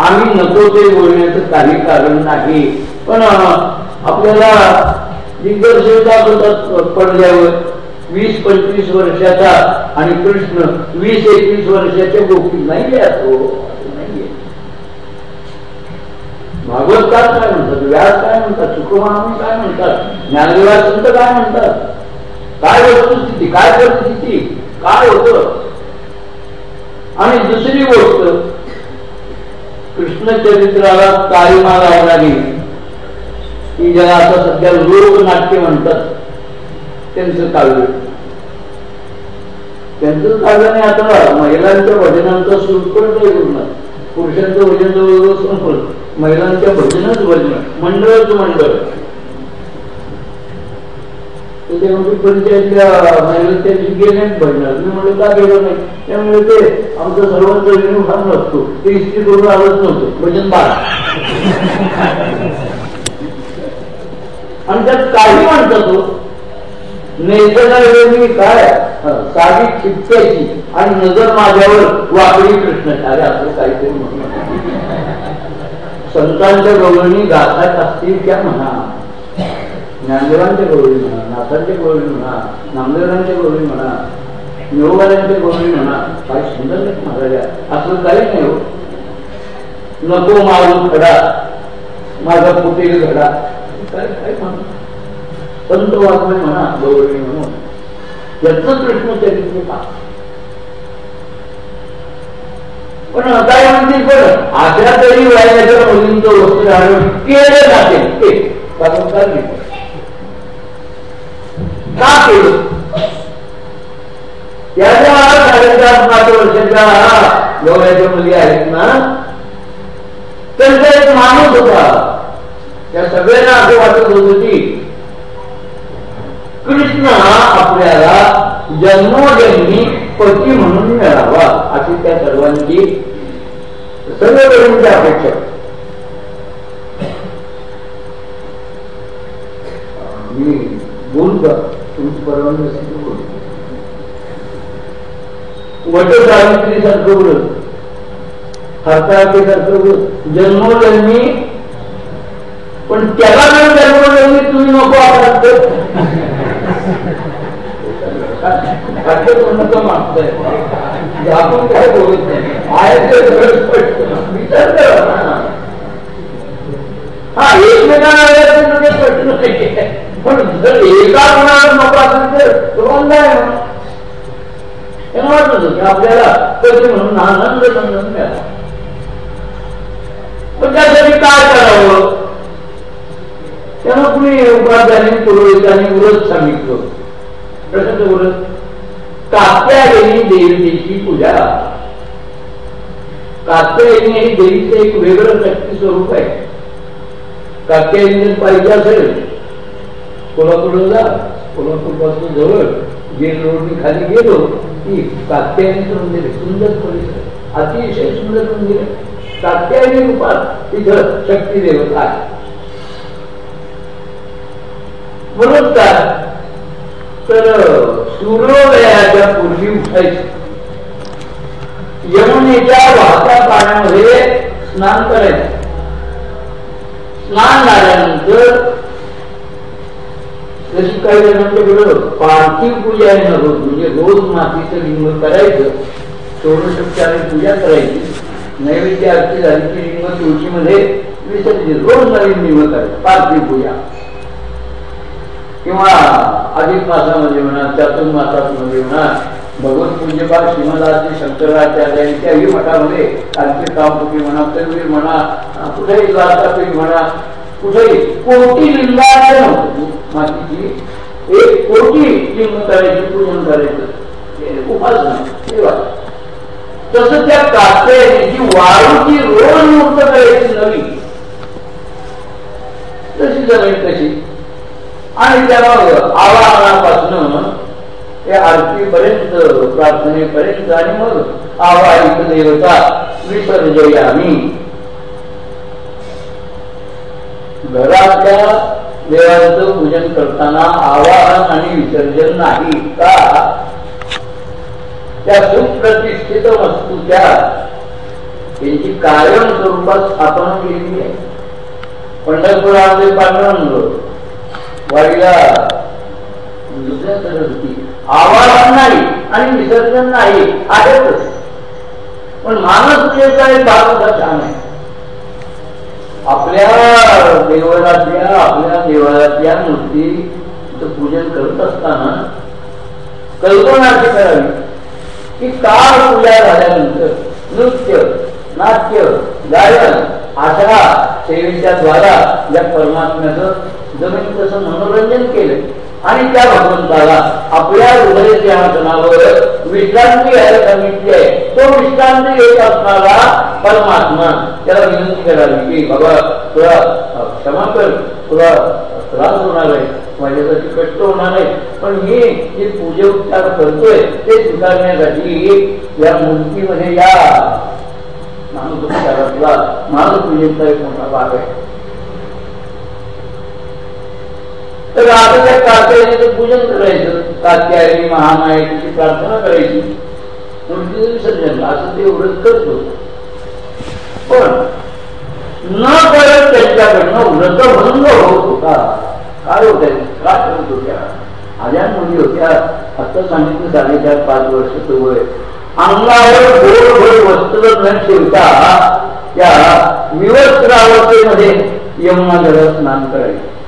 आम्ही नको ते बोलण्याचं काही कारण नाही. पण आपल्याला दिग्दर्शक पडल्यावर वीस पंचवीस वर्षाचा आणि कृष्ण वीस एकवीस वर्षाच्या गोष्टी नाही असतो भागवत काय म्हणतात? व्यास काय म्हणतात? सुखमामी काय म्हणतात? ज्ञानदेवा संत काय म्हणतात? काय वस्तुस्थिती? काय परिस्थिती? काय होत? आणि दुसरी गोष्ट कृष्ण चरित्राला काळीमा लागणारी की ज्याला आता सध्या लोकनाट्य म्हणतात. त्यांचं काव्य. त्यांचं काव्य नाही आता. महिलांच्या भजनांचा सुट पण नाही पुरुषांचं भजन जवळजवळ संपलं. महिलांच्या भजनच भजन. मंडळच मंडळ. त्याच्यामध्ये परिचयातल्या महिलांच्या गेले भजनात. मी म्हणलं का गेलो नाही? त्यामुळे ते आमचं सर्वांचा युनिफॉर्म नसतो. ते इस्त्री करून आलंच नव्हतं. भजन बारा आणि त्यात काही म्हणतो तो? नेसनावेळी काय? साधी चिपक्याची आणि नजर माझ्यावर वाकडी कृष्ण अरे असं काहीतरी म्हणून. संतांच्या गौरणी गाथात असतील त्या म्हणा. ज्ञानदेवांच्या गौरवी म्हणा नाथांच्या गौरवी म्हणा नामदेवांच्या गौरवी म्हणा निरोगाऱ्यांच्या गौरवी म्हणा. काही सुंदर नाही महाराजा असं काही नाही हो. नको मारून खडा. माझा पुटेल घडा काय काय म्हणा संत वाचवे म्हणा गौरवी म्हणून याच कृष्ण चरित्र का पण काय म्हणतील पण आजच्या तरी वयाच्या मुलींचं वस्तू राहणं केलं जाते ते का केलं त्याच्या साडेचार पाच वर्षाच्या गवळ्याच्या मुली आहेत ना त्यांचा एक माणूस होता त्या सगळ्यांना असं वाटत होत की कृष्ण आपल्याला जन्मोजन्मी पती म्हणून मिळावा अशी त्या सर्वांची सर्व अपेक्षा मी बोल का तुमची परवानगी असेल बोलू वट सावित्री सारखं बोलत हरताळते सारखं बोलत जन्मोजन्मी पण त्याला जन्मोजन्मी तुम्ही नको आपण नको आपण काय बोलत नाही विचार करा हा एकमेकांना प्रश्न नाही पण जर एका कोणाला नको असेल तर तो बंद आहे त्यांना आपल्याला कधी म्हणून आनंद समजून द्यावा पण त्यासाठी काय करावं? त्यांना कुणी उपाध्याने पुरोहितांनी उलट सांगितलं. प्रश्न उलट कात्यायनी देवतेची पूजा. कात्यायनी हे देवीचं एक वेगळं शक्ती स्वरूप आहे. कात्यायनी पाहिजे असेल कोल्हापूरला कोल्हापूरपासून जवळ गेट रोडनी खाली गेलो की कात्यायनीचं मंदिर आहे. सुंदर परिसर अतिशय सुंदर मंदिर आहे. कात्यायनी रूपात तिथं शक्ती देवता आहे. म्हणून काय तर सूर्योदयाच्या पूर्वी उठायचं. यमुनेच्या वाहत्या पाण्यामध्ये स्नान करायचं. स्नान झाल्यानंतर जशी काही जणांच्या बरोबर पार्थिव पूजा न होत म्हणजे रोज मातीचं लिंग करायचं षोडशोपचारी पूजा करायची नैवेद्य आरती झाली की लिंग तुळशीमध्ये विसर्जित रोज नवीन लिंग करायचं पार्थिव पूजा. किंवा अधिक मासामध्ये म्हणा चातुर्मासामध्ये म्हणा भगवत पूज्यपाल श्रीमदाजी शंकराचार्य यांच्याही मठामध्ये आणखी कामपुटी म्हणा तरी म्हणा कुठेही द्वारकापीठ म्हणा कुठेही कोटी लिंगाचं मातीची एक कोटी लिंग करायचे पूजन करायचं. उपासना सेवा तसं त्या कात्याची वाळूची रोज मुक्त करायची नवी. तशी जमीन तशी. आणि त्या आवाहनापासून ते आरतीपर्यंत प्रार्थनेपर्यंत आणि मग आवाहित देवता विसर्जयामी. घरातल्या देवाचं पूजन करताना आवाहन आणि विसर्जन नाही का? त्या सुप्रतिष्ठित वस्तूच्या त्यांची कायम स्वरूपात स्थापना केलेली आहे. पंढरपुरामध्ये पांडुरंग वाईला आवाज नाही आणि विसर्जन नाही आहेतच. पण मानसतेचा एक भाग सुद्धा छान आहे. आपल्या देवळातल्या आपल्या देवळातल्या मूर्ती पूजन करत असताना कल्पना अशी करावी की काळ पूजा झाल्यानंतर नृत्य नाट्य गायन अशा सेवेच्या द्वारा या परमात्म्याचं जमीन तसं मनोरंजन केलं. आणि त्या भगवंताला आपल्या हृदय सिंहासनावर विश्रांती घ्यायला सांगितली आहे. तो विश्रांती घेत असणारा परमात्मा त्याला विनंती करावी की बाबा तुला क्षमा कर. तुला त्रास होणार आहे. माझ्यासाठी कष्ट होणार आहे. पण मी जे पूजे उपचार करतोय ते स्वीकारण्यासाठी या मूर्तीमध्ये या माणूस उपचारातला माणूस पूजेचा एक मोठा भाग आहे. तर आता त्या कात्यायनीचं पूजन करायचं. कात्यायनी महामायाची प्रार्थना करायची. मूर्तीचं विसर्जन असं ते व्रत करतो. पण न करत त्यांच्याकडनं व्रतभंग होत होता. काय होत काय करत होत्या? आल्या मुली होत्या. आता सांगितलं साडेचार पाच वर्ष वय. अंगावर गोड वस्त्र न ठेवता त्या विवस्त्रावस्थेमध्ये यमुना जगात स्नान करायचं.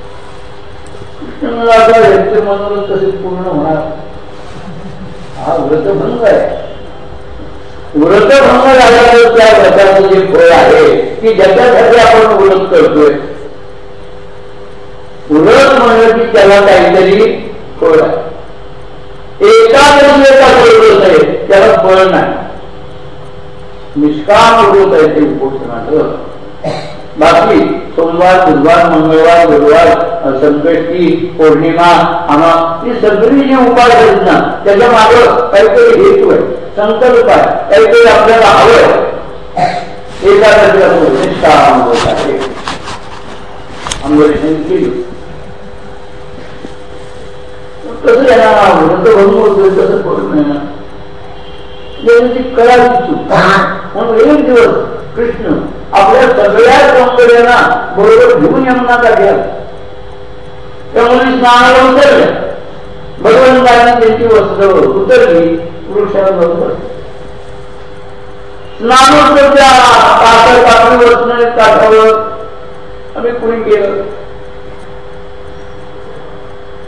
कृष्ण मनोरथ कसे पूर्ण होणार हा व्रतभंग आहे व्रतभंग झाल्यावर त्या व्रताचं जे फळ आहे की ज्याच्यासाठी आपण व्रत करतोय व्रत म्हणलं की त्याला काहीतरी फळ आहे एकादशी व्रत आहे त्याला फळ नाही निष्काम व्रत आहे ते उपोषणाचं बाकी सोमवार बुधवार मंगळवार गुरुवार संकष्टी पौर्णिमा आम्हा ही सगळी जी उपाय आहेत ना त्याच्यामागे काहीतरी हेतू आहे संकल्प आहे काहीतरी आपल्याला होत आहे. अंगरेशन केली. कसं येणार व्रतभंग होतोय तसं करून येणार कळाची चूक. म्हणून एक दिवस कृष्ण आपल्या सगळ्या सौंदर्याला बरोबर घेऊन यमुना काढल्या त्यामुळे स्नानाला उतरल्या भगवंताने त्यांची वस्त्र उतरली पुरुषाला बरोबर स्नानोत्तरच्या काठा काठी वस्त्र काठावर. आम्ही कुणी केलं?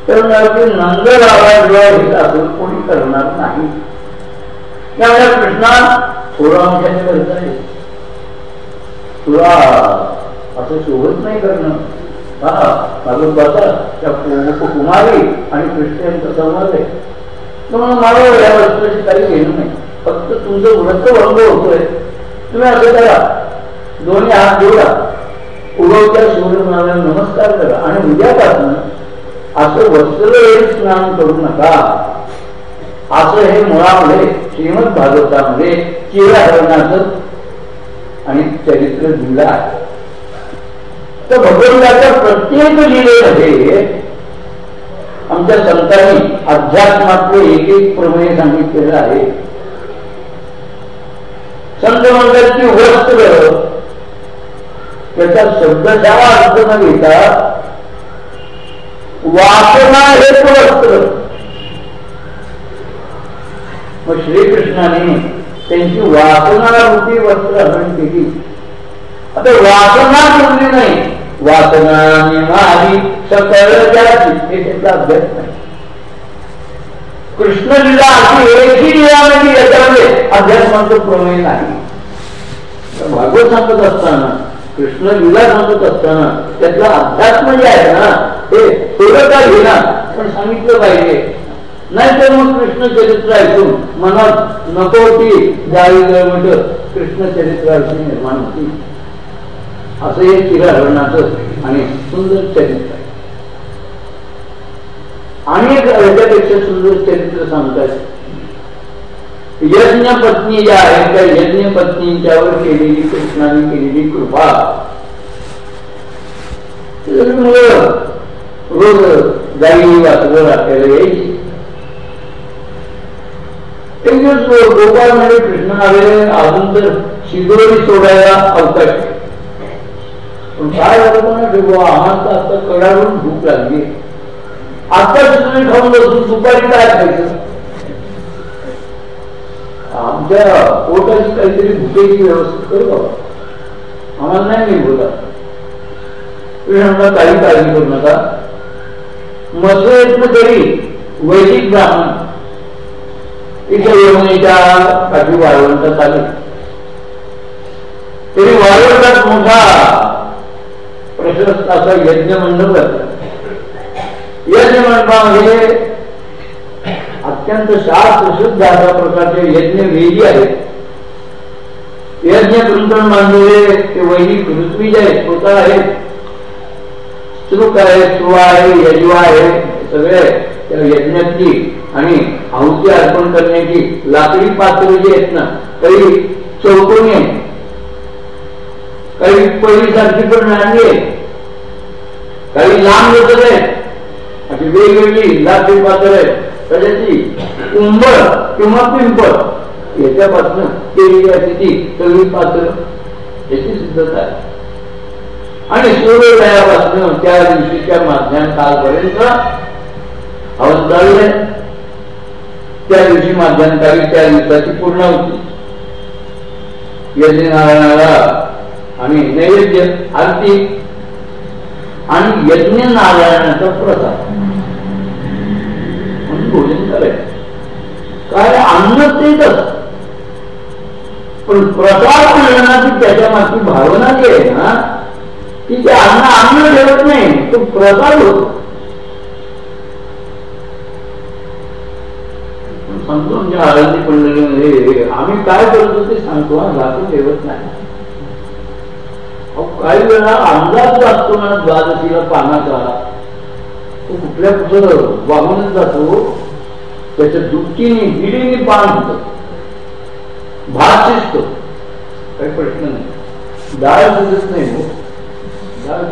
तर नंद हे असून कोणी करणार नाही. त्यामुळे कृष्णा थोडा अंशाने करता येईल तुला असं शोभत नाही करणं. माझं बसा त्या कुमारी आणि कृष्ण संवाद आहे म्हणून मला या वस्तूची काही घेणं नाही. फक्त तुमचं व्रत भंग होतोय. तुम्ही असं करा. दोन्ही हात जोडा. उगवत्या सूर्यनारायण नमस्कार करा. आणि उद्यापासून असं वस्त्र स्नान करू नका. असं हे मुळामध्ये श्रीमद भागवतामध्ये चिराहरणाचं आणि चरित्र जुळा तर भगवंताच्या प्रत्येक लिलेमध्ये आमच्या संतांनी अध्यात्मातले एक एक प्रमेय सांगितलेलं आहे. संत म्हणतात की वस्त्र त्याचा शब्दशः अर्थ न घेता वासना हेच वस्त्र. मग श्रीकृष्णाने त्यांची वासना रूपी वस्त्र हरण केली. आता वासना ठेवली नाही? वासना निमाली सकळ हे त्याचा अभ्यास नाही. कृष्ण लिला अशी एकही लिला नाही याच्यामध्ये अध्यात्माचं प्रमेय नाही. भागवत सांगत असताना कृष्ण लिला सांगत असताना त्यातलं अध्यात्म जे आहे ना ते थोडं का घेणार पण सांगितलं पाहिजे. नाहीतर मग कृष्ण चरित्र ऐकून मनात नको ती जाळी गळमट कृष्ण चरित्राची निर्माण होती. असं हे चिरहरणाचं आणि सुंदर चरित्र आहे. अनेक याच्यापेक्षा सुंदर चरित्र सांगतात यज्ञ पत्नी ज्या आहेत त्या यज्ञ पत्नीच्यावर केलेली कृष्णाने केलेली कृपा. रोज गाई वाचलं आपल्याला यायची. एक दिवस गोपाळ म्हणजे कृष्ण आले अजून तर शिदोरी सोडायला अवकाश पण काय झालं ना तेव्हा आम्हाला आता कडाडून भूक लागली आता तुम्ही खाऊन बसून दुपारी काय खायचं? आमच्या पोटाची काहीतरी भुकेची व्यवस्था करू बाबा. आम्हाला नाही मी बोला. काही काळजी करू नका. मसुरेतनं तरी वैदिक ब्राह्मण. इथे यमुनेच्या काठी वाळवंटात आले तरी वाळवंटात मोठा प्रशस्त असा यज्ञ मंडप यज्ञ मंडपामध्ये अत्यंत शास्त्र शुद्ध अशा प्रकारचे यज्ञ वेदी आहेत. यज्ञ कृंतन बांधलेले ते वैदिक ऋत्वीज आहेत स्वतः आहेत. श्रुक आहे सुवा आहे यजवा आहे सगळे त्या यज्ञातली आणि आहुती अर्पण करण्याची लाकडी पात्र जी आहेत ना काही चौकोनी आहे काही पहिलीसारखी पण नांदी आहे काही लांब लोक आहेत. अशी वेगवेगळी लाकडी पात्र आहेत. त्याच्याची उंबर किंवा पिंपळ याच्यापासून केलेली अशी ती सगळी पात्र याची सिद्धता आहे. आणि सूर्योदयापासून त्या दिवशीच्या माध्यम कालपर्यंत हवन त्या दिवशी मध्यंतरी त्या दिवसाची पूर्ण होती. यज्ञनारायणाला आणि नैवेद्य आरती आणि यज्ञ नारायणाचा प्रसाद. म्हणून भोजन करायचं. काय अन्न तेच पण प्रसाद म्हणण्याची त्याच्या मागची भावना जी आहे ना ती ते अन्न अन्न ठेवत नाही तो प्रसाद होतो. सांगतो म्हणजे आळंदी मंडळीमध्ये आम्ही काय करतो ते सांगतो हा ठेवत नाही. काही वेळा अंदाज असतो ना द्वादशीला पानाचा. तो कुठल्या कुठं वाहूनच जातो. त्याच्या दुःखीने हिडीने पान होत. भात शिजतो. काही प्रश्न नाही. डाळ शिजत नाही हो. डाळ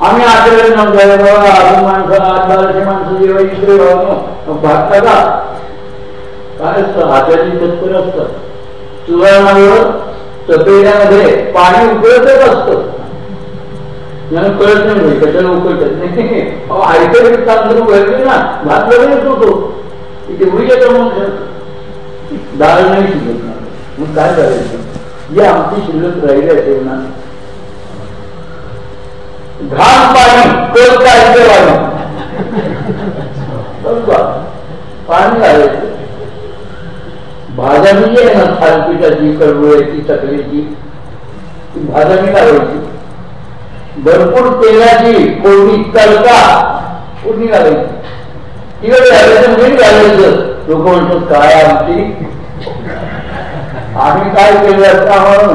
आम्ही आचार्य अजून माणसं आठ माणसं जेव्हा इकडे भात टाका काय असतं? आचार्य तत्पर असतं. सुधारणावर तपेल्यामध्ये पाणी उकळतच असतं. मला कळत नाही कशाला उकळत नाही. ऐकत तांदूळ उघडले ना भात लगेच होतो तेवढी येतं मग डाळ नाही शिकत मग काय करायचं? जे आमची शिल्लक राहिली असेल ना घाम पाणी कल काढते पाणी घालायचं. भाजा म्हणजे आहे ना थालपीठाची कडवळ्याची चकलीची. भाजा मी घालायची. भरपूर तेलाची कोणी तडका कोणी घालायची? तिकडे घालायचं मीठ घालायचं. लोक म्हणतात काय आमची? आम्ही काय केलं असतं आम्हाला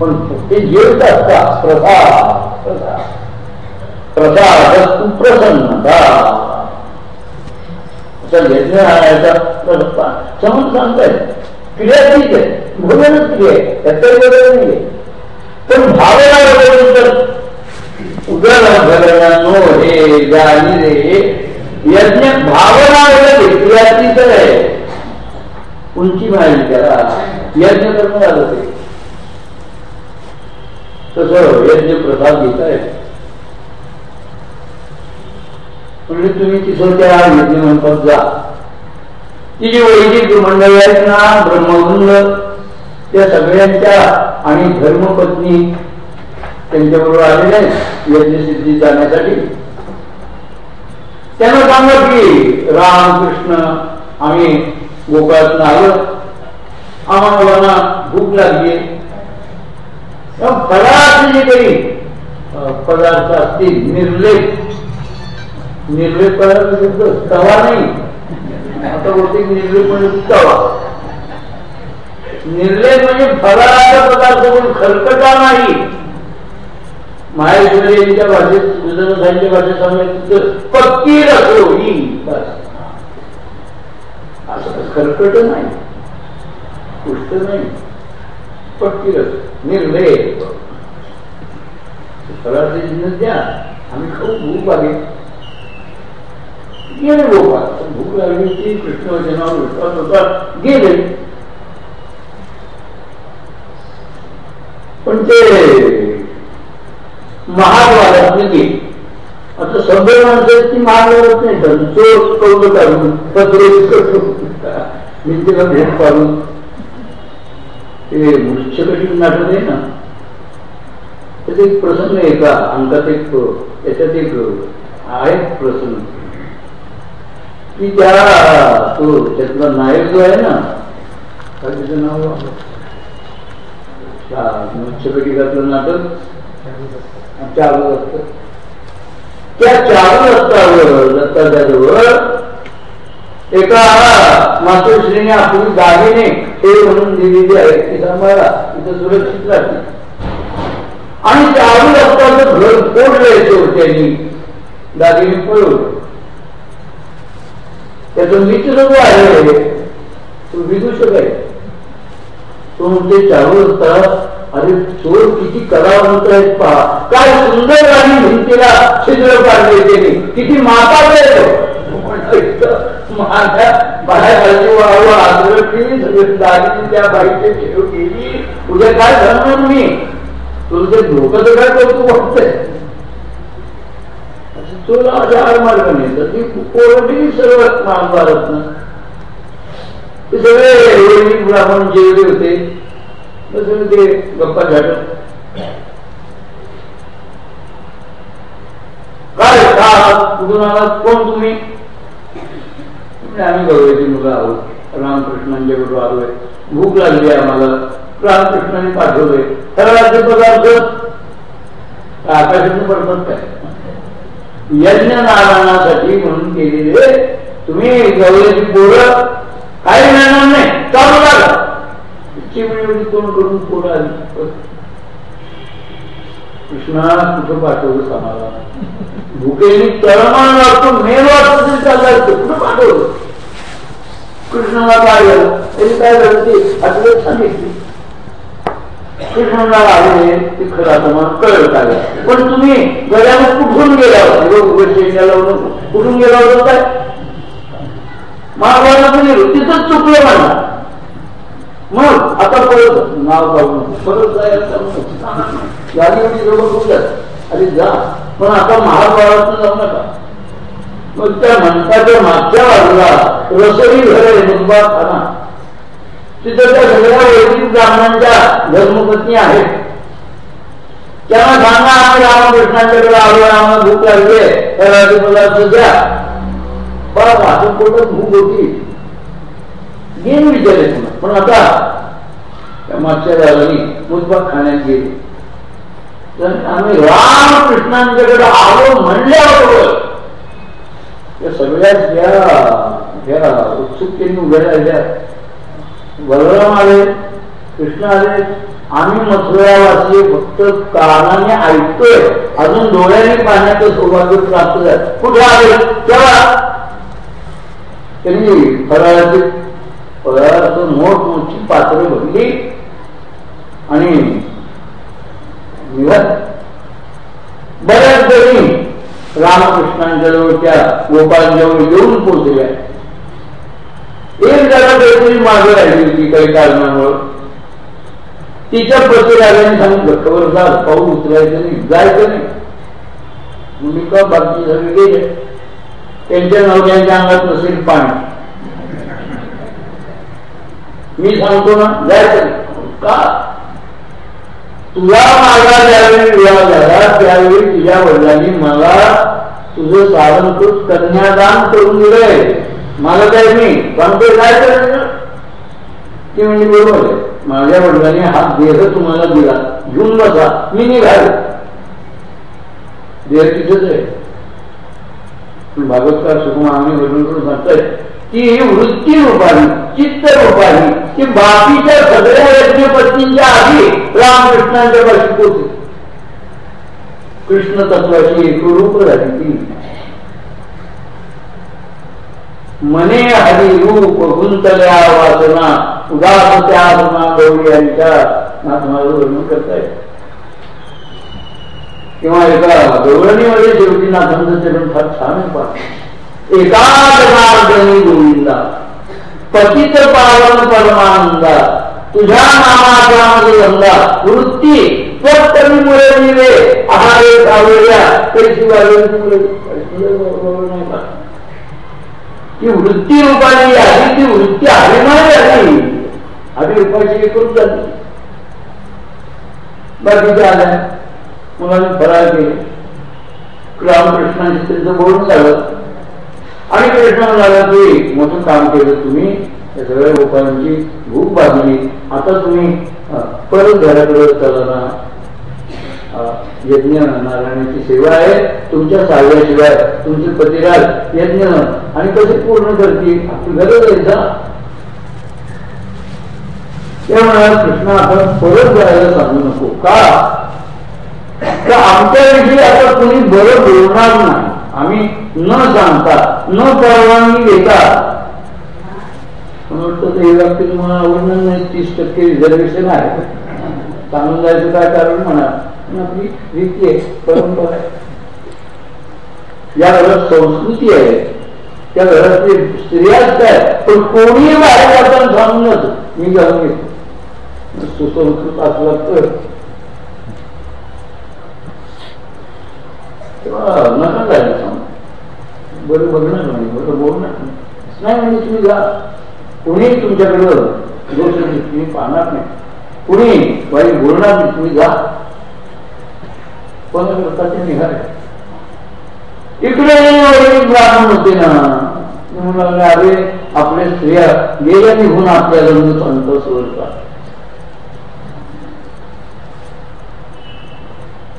पण ते येत असतात प्रसाद प्रसाद सुप्रसन्नता यज्ञ याचा समज सांगताय क्रिया ठीक आहे भोजनच क्रिया आहे पण भावना वगैरे हे रे यज्ञ भावना वगैरे क्रिया आहे. उंची माहिती त्याला यज्ञ करून झालं ते. तसं यज्ञ प्रसाद घेताय म्हणजे तुम्ही तिथं त्या यज्ञ म्हणतात जा. ती जी वैदिक मंडळी आहेत ना ब्रह्मगुंड त्या सगळ्यांच्या आणि धर्मपत्नी त्यांच्याबरोबर आलेले यज्ञसिद्धी जाण्यासाठी. त्यांना सांगत की रामकृष्ण आम्ही गोकुळात आलो. आम्हाला भूक लागली फळाचे जे काही पदार्थ असतील निर्लेप. निर्लेप पदार्थ म्हणजे तवा नाही. आता बोलते निर्लेप म्हणजे तवा. निर्लेप म्हणजे फळाचा पदार्थ पण खरकटा नाही. माहेश्वरी यांच्या भाषेत सुजनसाईंच्या भाषेत सांगायचं पक्की रसोई ही असं खरकट नाही. पुष्ट नाही. पक्की रस निर्लेप फळाचे जिन्नस द्या आम्ही खाऊ भूक लागेल. गेले लोक भूक लागली होती कृष्णवचनावर विश्वास होता गेले. पण ते महाग गेले. आता सगळे माणसं ती महाग नाही तर चोर कौल काढून पत्रे भिंतीला भेट पाडून ते मुच्छकटी नाटक आहे ना? त्याचा एक प्रसंग आहे का? अंकात एक त्याच्यात एक आहे प्रसंग. की त्या तो त्यातला नायक जो आहे ना काय त्याचं नाव? मच्छकटिकातलं नाटक? चार असत त्या चालू रस्त्यावर दत्ताच्याजवळ एका मातोश्रीने आपली दागिने हे म्हणून दिलेली आहे ती सांभाळा तिथं सुरक्षित राहते आणि चालू असताना घर फोडलंय चोरट्यांनी. दागिने पळवलं. त्याचं मित्र जो आहे. तो विदूषक आहे. तो म्हणते चालू रस्ता अरे चोर किती कलावंत आहेत पहा काय सुंदर आणि भिंतीला छिद्र पाडले त्याने. किती माता माझ्या बाहेर त्या बाईचे ठेव केली? उद्या काय झालं मी? ते डोकं तर काय करतो तुला आधार मार्ग ती कोरडी सर्व महाभारत ना ते सगळे ब्राह्मण जेवले होते. ते गप्पा झालं काय? का? कुठून आलात? कोण तुम्ही? आम्ही गवळ्याची मुलं आहोत. रामकृष्णांच्या बरोबर आलोय भूक लागली आम्हाला. रामकृष्णाने पाठवले फराळाचे पदार्थ? आकाशातून पडतात काय? यज्ञ नारायणासाठी म्हणून केलेले तुम्ही गवळ्याची पोरं? काही मिळणार नाही. चालू लागा इतकी चिमणी कोण करून पोरं आली? कृष्णा कुठं पाठवलं समाला भूकेली तळमान वाटतो मेल वाटतो तरी चाललाय. कुठं पाठवलं कृष्णाला काय झालं त्याची काय झालं ती आठवत सांगितली. कृष्णाला आले ते खरं आता मला कळलं काय पण तुम्ही गळ्यावर कुठून गेला होता? कुठून गेला होता काय? महाभारत तिथंच चुकलं म्हणा. मग आता परत नाव काढून परत जायला गाडी जवळ अरे जा. पण आता महाभारत जाऊ नका. मग त्या म्हणताच्या मागच्या बाजूला रसोई घर आहे मुलबा खाना तिथं त्या सगळ्या वैदिक ब्राह्मणांच्या धर्मपत्नी आहेत. त्यांना सांगा आम्ही रामकृष्णांच्याकडे आलो आम्हाला भूक लागली तर पदार्थ द्या. पण वाचून कुठं भूक होती? घेऊन विचारे पण आता त्या मागच्या राजांनी मुलबाग खाण्यात गेली. तर आम्ही रामकृष्णांच्याकडे आलो म्हणल्याबरोबर या सगळ्याच या त्या उत्सुकतेने उभ्या राहिल्या बलराम आले कृष्ण आले आम्ही मथुरावासी फक्त कानाने ऐकतोय. अजून डोळ्याने पाण्याचं सौभाग्य प्राप्त झालं. कुठे आले? तेव्हा त्यांनी फराळाचे पदार्थ मोठमोठी पात्र भरली. आणि बऱ्याच जणी रामकृष्णांच्या जवळ त्या गोपाळांजवळ येऊन पोहोचल्या एक जरा काहीतरी मागे राहिली होती काही कारणामुळं. तिच्या प्रतिराजाने सांगितलं खबर पाऊल उतरायचं नाही जायचं नाही. भूमिका बाकी सगळे गेले? त्यांच्या नवऱ्यांच्या अंगात नसेल पाणी. मी सांगतो ना जायचं का? तुला माझा ज्यावेळी विवाह झाला त्यावेळी तुझ्या वडिलांनी मला तुझं सावंकृत कन्यादान करून दिलंय. मला काय मी सांगतोय काय करायचं? म्हणजे बरोबर आहे. माझ्या वडिलांनी हा देह तुम्हाला दिला. घेऊन बसा. मी निघाल. देह तिथेच आहे. भागवतकार सुकुमा आम्ही वर्णन करून सांगतोय. की वृत्ती रूपाने चित्त रूपाने की बाकीच्या सगळ्या यज्ञपत्नींच्या आधी रामकृष्णांच्या पाशी पोचले कृष्ण तत्वाची एकरूप झाली ती मने हरी रूप गुंतल्या वासना उदास त्या गौरी यांच्या वर्णन करतायत किंवा एका गौरणीमध्ये शेवटी नाथांचं चरण फार छान आहे एकादनार्दनी गोविंदा पतित पावन परमानंदा. तुझ्या नामाचा गंगा वृत्ती स्वतमी मुळे आहारे खावल्या पैसे वाढवली ती वृत्ती रूपाने आली ती वृत्ती अभिमान झाली अभिरूपाची एकूण झाली. बाकीच्या आल्या मुलांनी फराळ केले. रामकृष्णांशी त्यांचं बोलून झालं. आणि कृष्ण म्हणाला की मोठं काम केलं तुम्ही या सगळ्या लोकांची भूक बांधली आता तुम्ही परत घराकडे चला यज्ञ नारायणाची सेवा आहे तुमच्या सावल्याशिवाय तुमचे पतिराज यज्ञ आणि कसे पूर्ण करतील? आपली गरज आहे जा त्यामुळे कृष्ण आपण परत जायला सांगू नको. का? आमच्याविषयी आता कुणी बरं बोलणार नाही. आम्ही न सांगता न परवानगी घेता म्हणून हे आवडणार नाही तीस टक्के रिझर्वेशन आहे. सांगून जायचं काय कारण म्हणा. आपली रीती आहे परंपरा आहे. या घरात संस्कृती आहे. त्या घरातली स्त्रियाच काय पण कोणी बाहेर जाताना सांगूनच मी जाऊन घेतो. सुसंस्कृत असला तर नका जायला सांग बरं बघणार नाही बरं बोलणार नाही म्हणजे तुम्ही जा कोणी तुमच्याकडं दोष तुम्ही पाहणार नाही कुणी वाईट बोलणार नाही तुम्ही जा पण ते निघाले इकडे ब्राह्मण होते ना म्हणून अरे आपल्या स्त्रिया गेल्या निघून आपल्या लग्न संत सोडतात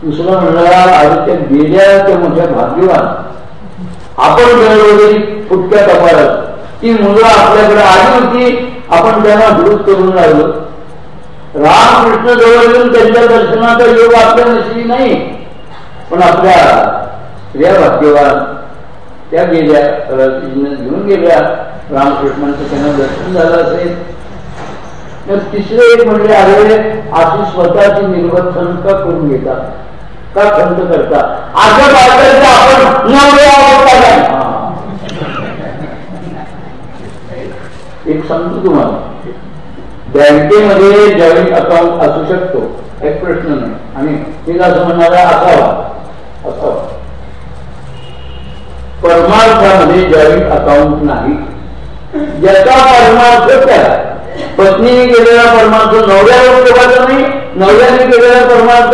दुसरा म्हणाला अरे त्या गेल्या त्या मोठ्या भाग्यवान. आपण वगैरे फुटक्या तपारात ती मुलं आपल्याकडे आली होती आपण त्यांना दुरुस्त करून राहिलो रामकृष्ण जवळ येऊन त्यांच्या दर्शनाचा योग आपल्या नशिबी नाही. पण आपल्या स्त्रिया भाग्यवान. त्या गेल्या घेऊन गेल्या. रामकृष्णांचं त्यांना दर्शन झालं असेल. तर तिसरे एक म्हणजे आले अशी स्वतःची निर्वर्थनता करून घेतात. का खंत करता? अशा बायकांचा आपण एक सांगतो तुम्हाला. बँकेमध्ये जॉईंट अकाउंट असू शकतो. एक प्रश्न नाही. आणि मी असं म्हणणारा असावा. असावा. परमार्थामध्ये जॉईंट अकाउंट नाही. ज्याचा परमार्थ त्या पत्नीने केलेला परमार्थ नवऱ्या लोकांचा नाही नवऱ्याने केलेला परमार्थ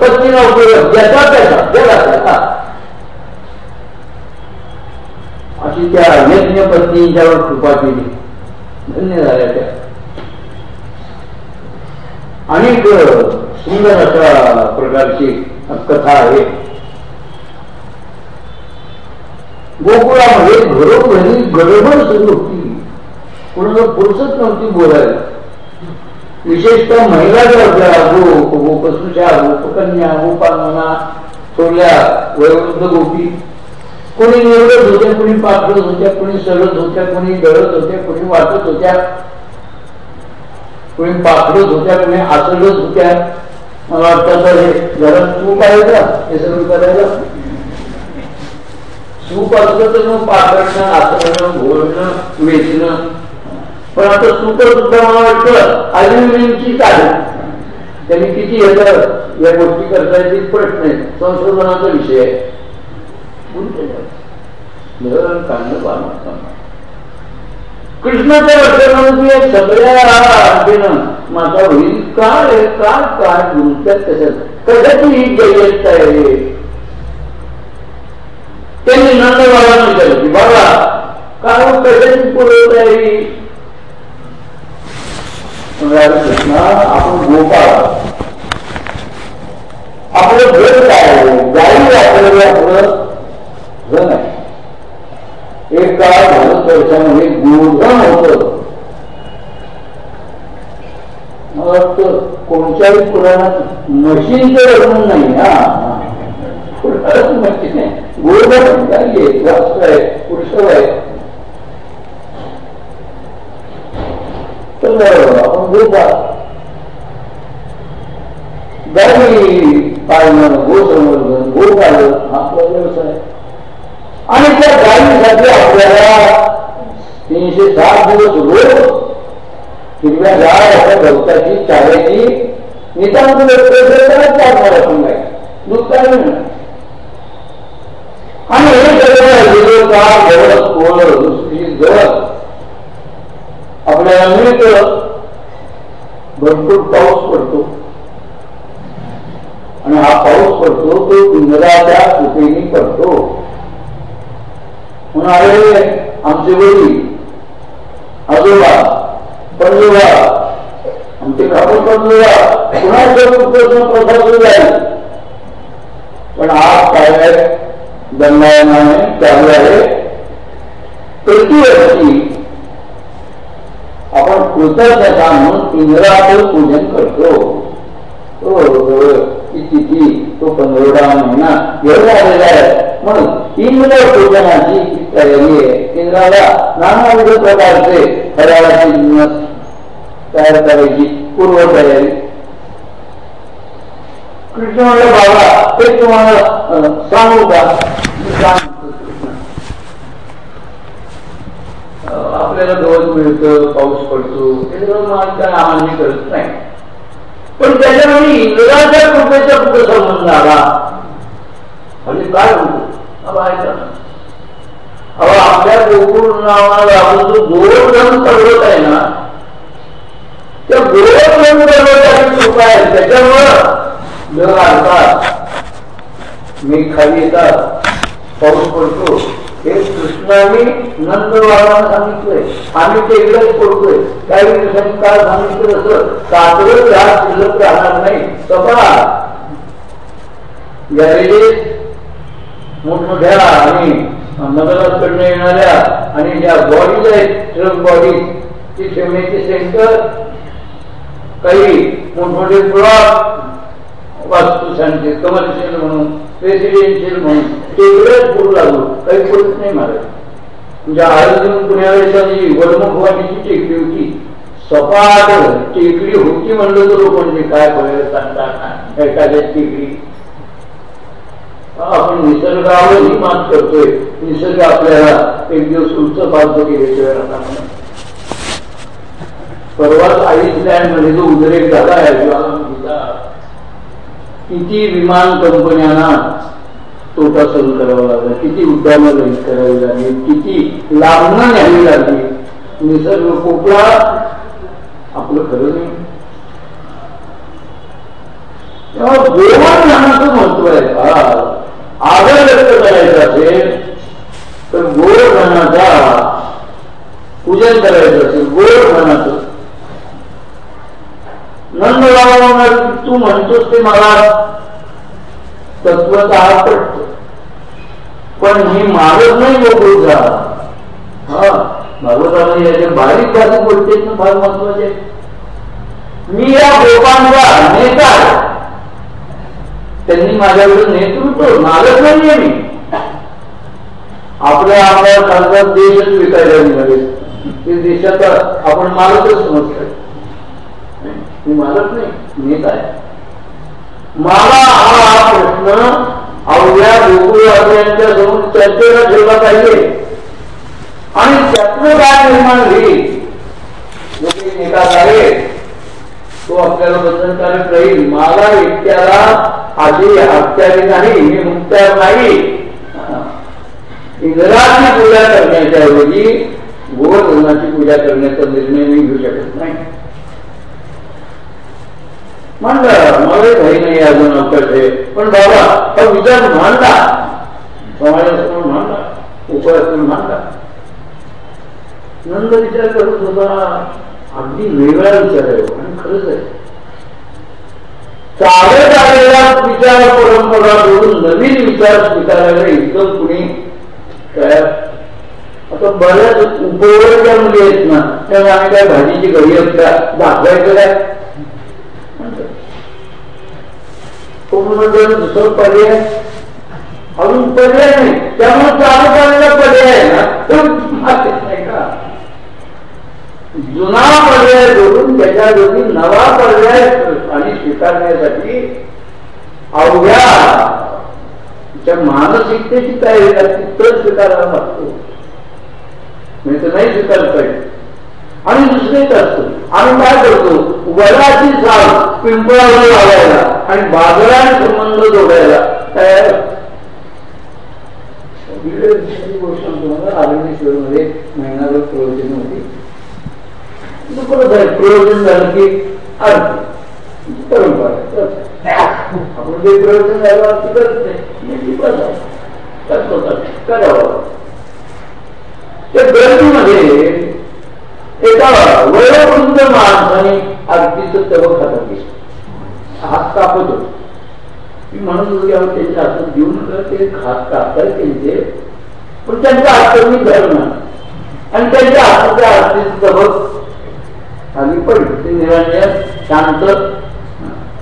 पत्नीला उपयोग ज्याचा त्याचा त्याचा अशी त्या यज्ञ पत्नींच्यावर कृपा केली. धन्य झाल्या त्या. अनेक सुंदर अशा प्रकारची कथा आहे. गोकुळामध्ये घरोघरी गडबड सुरू होती. कोणाला फुरसत नव्हती बोलायला. विशेषतः महिला ज्या आपल्या गोप गोपसुषा गोपकन्या गोपांगना थोड्या वयोवृद्ध गोपी कोणी निवडत होत्या कोणी पाकडत होत्या कोणी सरत होत्या कोणी गळत होत्या कोणी वाटत होत्या कोणी पाकडत होत्या कोणी आचरत होत्या. मला वाटतं तर हे घरात चूक आहे का? हे सगळं करायला? चूक असलं तर मग पाकडणं आचरणं घोळणं वेचणं पण आता चूक सुद्धा मला वाटतं अल्युमिनियमचीच आहे त्यांनी किती येतं या गोष्टी करता येतील प्रश्न आहे संशोधनाचा विषय आहे. कृष्णाच्या रक्षणामध्ये सगळ्या अर्जुन माझा होईल. काय काय काय गुरुत्यात कशात कशाची? ही जयत आहे त्यांनी नंदबाबांना विचारलं की बाबा काय हो कशाची पुरवत आहे? कृष्णा आपण गोपाळ आपलं घर काय गाई वापरलं आपलं धन आहे एक काळ भारत वर्षामध्ये गोधन होत. मला वाटतं कोणत्याही पुराणात मशीनचं वर्णन नाही ना. पुराणात मशीन आहे गोधन काही आहे वास्तव आहे पुरुष आहे. तर आपण गोपा गाडी पाळणं गोसंवर्धन गोपालन हा आपला व्यवसाय आणि त्या गायीसाठी आपल्याला तीनशे सात दिवस रोज हिरव्या गाय अशा गवताची चाऱ्याची नितांत चालणार आपण काय दूध काय मिळणार आणि हे सगळं गवत कोळ दुसरी गवत आपल्याला मिळतं भरपूर पाऊस पडतो. आणि हा पाऊस पडतो तो इंद्राच्या कृपेने पडतो. म्हणून आमचे वडील आजोबा पंजोबा आमचे कापूस पंजोबा पुन्हा प्रथा सुरू आहे पण आज काय आहे? दंडायनाने चालू आहे. प्रतिवर्षी आपण कृतज्ञता म्हणून इंद्राचं पूजन करतो. हो, हो, तिथी तो पंधरवडा महिना एवढा आलेला आहे. म्हणून इंद्र पूजनाची तयारी आहे. इंद्राला नानाविध प्रकारचे फराळाचे तयार करायची पूर्व तयारी कृष्ण बाबा ते तुम्हाला सांगू का? आपल्याला गवत मिळतं पाऊस पडतो हे आम्हाला करत नाही. पण त्याच्यामध्ये इंद्राच्या कृपेचा कुठे संबंध आला? म्हणजे काय म्हणतो अहो आपल्या गोकुळ नावाला आपण जो गोवर्धन पर्वत आहे ना त्या गोवर्धन पर्वताची कृपा आहे त्याच्यामुळं जग आणतात मी खाली येतात पाऊस पडतो. हे कृष्णाने नंदवाराला सांगितलंय. आम्ही ते टेकडेच पडतोय काही दिवसांनी काय सांगितलं असं सातवं घास शिल्लक राहणार नाही. तपा. गॅरेजेस मोठमोठ्या आणि मदनाकडनं येणाऱ्या आणि ज्या बॉडीज आहेत ट्रक बॉडी ती ठेवण्याचे सेंटर काही मोठमोठे प्लॉट सांगते कमर्शियल म्हणून रेसिडेन्शियल म्हणून तेवढेच करू लागलो काही पडत नाही मला म्हणजे आयोजन पुण्यावेळेचा जी वडमुखवाडीची टेकडी होती. सपाट टेकडी होती म्हणलं तर लोक म्हणजे काय सांगतात एखाद्या टेकडी. आपण निसर्गावरही मात करतोय. निसर्ग आपल्याला एक दिवस उच्च बाजू केल्याशिवाय परवाच आईसलँडमध्ये जो उद्रेक झाला आहे किती विमान कंपन्यांना तोटा सुरू करावा लागला किती उड्डाणं रहित करावी लागली किती लांबणं न्यावी लागली निसर्ग कोकळा आपलं खरं नाही. गोवर्धनाचं महत्त्व आहे. का आदर व्यक्त करायचा असेल तर गोवर्धनाचा पूजन करायचं असेल गोवर्धनाचं नंद तू म्हणतोस ते मला तत्वत पडत पण मी मारत नाही गोकुळचा हा भागवतामध्ये याचे बारीक बारीक गोष्टी ना फार महत्त्वाचे मी या गोपांचा नेता त्यांनी माझ्याकडे नेतृत्व मागत नाहीये मी. आपल्या आपल्या खासदार देशच विकायला निघाले ते देशाचा आपण मालकच समजतोय मी मागत नाही नेत आहे. मला हा प्रश्न अवघ्या गोकुळवासियांच्या समोर चर्चेला ठेवला पाहिजे. आणि त्यातनं काय निर्माण होईल? म्हणजे नेता आहे तो आपल्याला बंधनकारक राहील. मला एकट्याला आधी हत्यारी नाही मी मुक्त्यार नाही. इंद्राची पूजा करण्याच्या ऐवजी गोवर्धनाची पूजा करण्याचा निर्णय मी घेऊ शकत नाही. म्हणलं मला काही नाही अजून आमच्याकडे. पण बाबा हा विचार मांडला समाजासमोर मांडला उपायासमोर मांडला नंद विचार करत होता अगदी वेगळा विचार आहे हो, आणि खरंच आहे. चालत आलेला विचार परंपरा सोडून नवीन विचार स्वीकारायला इतकं कुणी काय आता बऱ्याच उपयोगाच्या मुली आहेत ना त्यामुळे आम्ही काय भाजीची घरी असता दाखवायचं काय? तो म्हणून दुसरं पर्याय अजून पर्याय नाही. त्यामुळे चालू करायला पर्याय आहे ना. नाही जुना पर्याय जोडून त्याच्या जोडी नवा पर्याय आणि स्वीकारण्यासाठी अवघ्या मानसिकतेची तयारी लागते तर स्वीकारावा लागतो. म्हणजे नाही स्वीकारलं पाहिजे आणि दुसरेच असतो. आम्ही काय करतो? वडाची झाड पिंपळावर लावायला आणि बाजारात संबंध जोडायला तयार. गोष्ट तुम्हाला आरण्येश्वर प्रयोजन झालं की परंपरा. आपण जे प्रयोजन झालं आरती करत नाही. म्हणजे करावं. त्या गर्दीमध्ये एका वयोवृद्ध माणसाने आरतीचं तव खातात हात कापतो मी म्हणत होतो की त्यांच्या हातात देऊन ते हात कापताय त्यांचे पण त्यांच्या हात मी धरणं आणि त्यांच्या हाताच्या आरतीचं तबक खाली पडली ते निरांजन शांत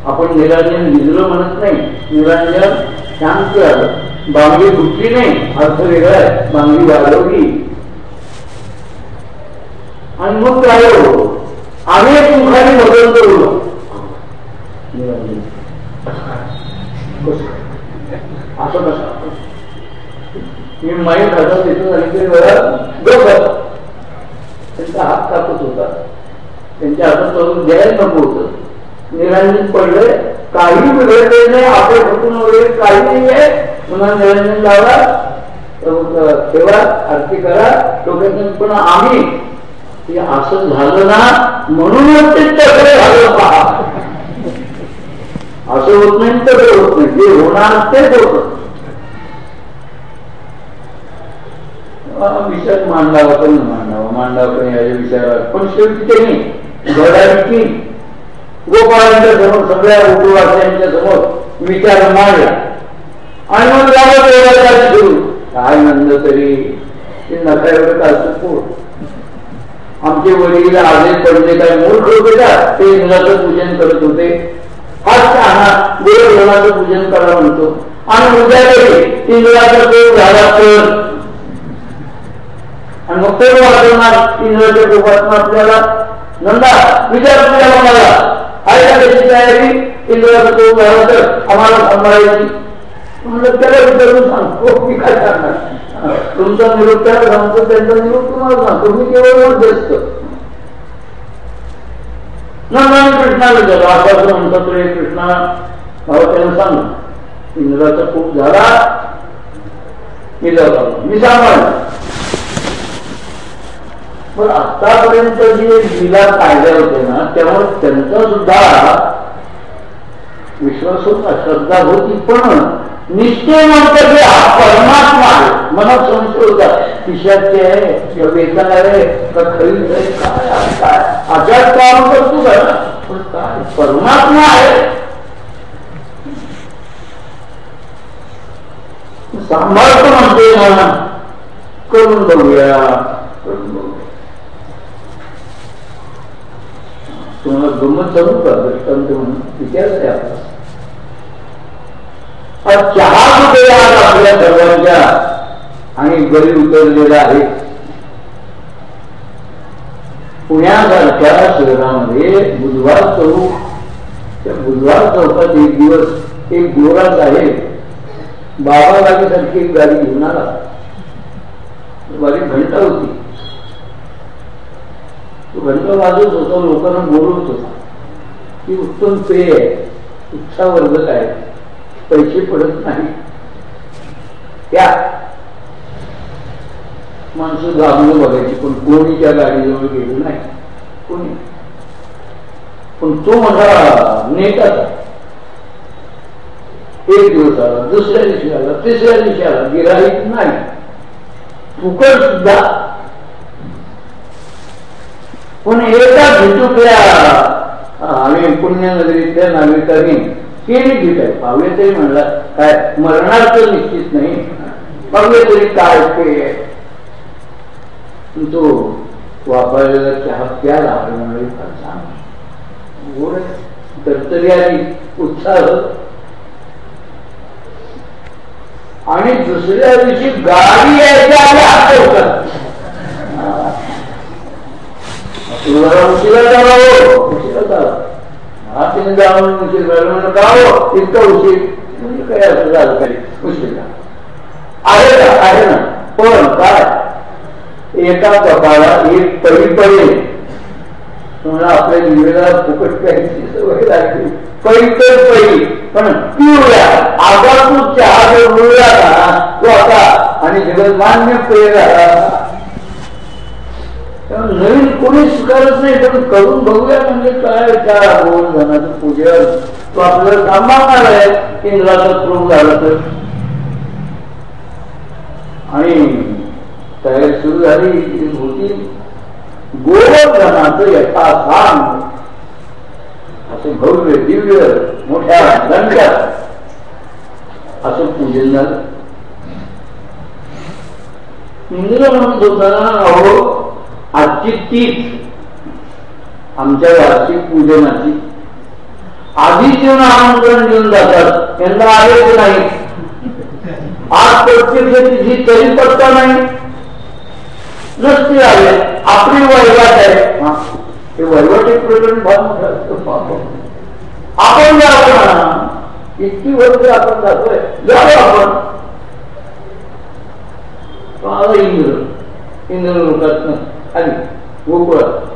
आपण निरांजन निजलं म्हणत नाही निरांजन शांत बांगडी फुटली नाही अर्थ वेगळा आहे बांगडी वाढवली आणि मग काय हो अनेक मुखाने बदल करू असं कसं? मी माहीत खातात तिथून आणि बघ त्यांचा हात कापत होता. त्यांच्या हातात करून द्यायला नको होत. निरंजन पडले. काही बिघडले नाही. आपले फुटून वगैरे काही नाही आहे पुन्हा निरंजन लावला ठेवा आरती करा. डोक्यातून पण आम्ही असं झालं ना म्हणूनच ते तगडे झालं पहा असं होत नाही तर होत नाही. जे होणार तेच होत. विचार मांडावा पण मांडावा. मांडावा पण या विचारात पण शेवटी त्यांनी नाही. गोपाळांच्या समोर सगळ्या उपवासांच्या समोर विचार मांडला. आणि मग लागत सुरू. काय नंद तरी? ते एवढं कालचं पोट. आमचे वडील आले पडले काय मूर्ख होते का ते इंद्राचं पूजन करत होते. हाच शहाणा गोरधनाचं पूजन करा म्हणतो. आणि उद्याकडे इंद्राचा पोट झाला तर आणि मग ते वाचवणार इंद्राच्या पोटात आपल्याला. नंदा विचार तुझ्या मला. आहे का त्याची तयारी इंद्राचा तो झाला तर आम्हाला सांभाळायची. म्हणलं त्याला विचारून सांगतो मी काय सांगणार तुमचा निरोप त्याला सांगतो त्यांचा निरोप तुम्हाला सांगतो. मी केवळ मध्यस्थ नंदाने कृष्णाला विचारलं असं म्हणतो रे कृष्णा भाऊ त्यांना सांग. इंद्राचा खूप झाला. मी जातो मी सांभाळ पण आतापर्यंत जे लिला काढल्या होते ना त्यामुळे त्यांचा सुद्धा विश्वास होता श्रद्धा होती. पण निश्चय हा परमात्मा मनात संशय होता पिशाचे आहे किंवा वेतन परमात्मा आहे सामर्थ्य म्हणते ना। करून बघूया करून बघूया तुम्हाला गमत चालू का चहा रुपये आज आपल्या सर्वांच्या. आणि गरीब उतरलेला आहे. पुण्यासारख्या शहरामध्ये बुधवार चौक. त्या बुधवार चौकात एक दिवस एक गोरा आहे. बाबा गाडीसारखी एक गाडी घेऊन आला. बरीच घंटा होती. तो घंटा वाजवत होता लोकांना बोलवत होता. की उत्तम पेय आहे. उत्साहवर्धक आहे. पैसे पडत नाही. त्या माणसं जागलं बघायची पण कोणी त्या गाडीजवळ गेलं नाही. कोणी? पण तो माझा नेता एक दिवस आला दुसऱ्या दिवशी आला तिसऱ्या दिवशी आला गिराईक नाही. फुकट सुद्धा. पण एका त्या आम्ही पुण्यनगरीतल्या नागरिकांनी केली ठीक आहे पावले तरी म्हणला काय मरणार तर निश्चित नाही. पावले तरी काय ते? तो वापरलेला चहा प्याला म्हणलं फार छान गोड तरतरी आली उत्साह. आणि दुसऱ्या दिवशी गाडी यायच्या आधी हात होतात उशिरा झाला हो. उशिरा झाला हा जाऊन उशीर झाला म्हणून का हो इतका उशीर. म्हणजे काय असं झालं काही उशीर आहे ना आहे ना. पण काय? एका कपाळा एक पळी पडेल. तुम्हाला आपल्या जीवेला फुकट प्यायची सवय लागली. पळी तर पळी पण पिवळ्या आगातून चहा जर मुळला ना तो आता. आणि जगत मान्य पेय झाला नवीन कोणी स्वीकारत नाही पण करून बघूया म्हणजे काय त्या दोन जणांचं पूजन. तो आपल्याला सांभाळणार आहे इंद्राचा प्रूफ झाला तर. आणि तयारी सुरू झाली होती गोवर्धनाचं यथासांग असं भव्य दिव्य मोठ्या दंडात असं पूजन झालं. इंद्र म्हणत होता अहो आजची तीच आमच्या वार्षिक पूजनाची आधीच येऊन आमंत्रण देऊन जातात. यंदा आलेच नाही. आज प्रत्यक्ष तिची तरी पत्ता नाही. नसते आले. आपली वैवाट आहे. ते वैवाट एक प्रकरण आपण मोठं आपण. इतकी वर्ष आपण जातोय. जावं आपण. इंद्र. इंद्र लोकात आली गोकुळात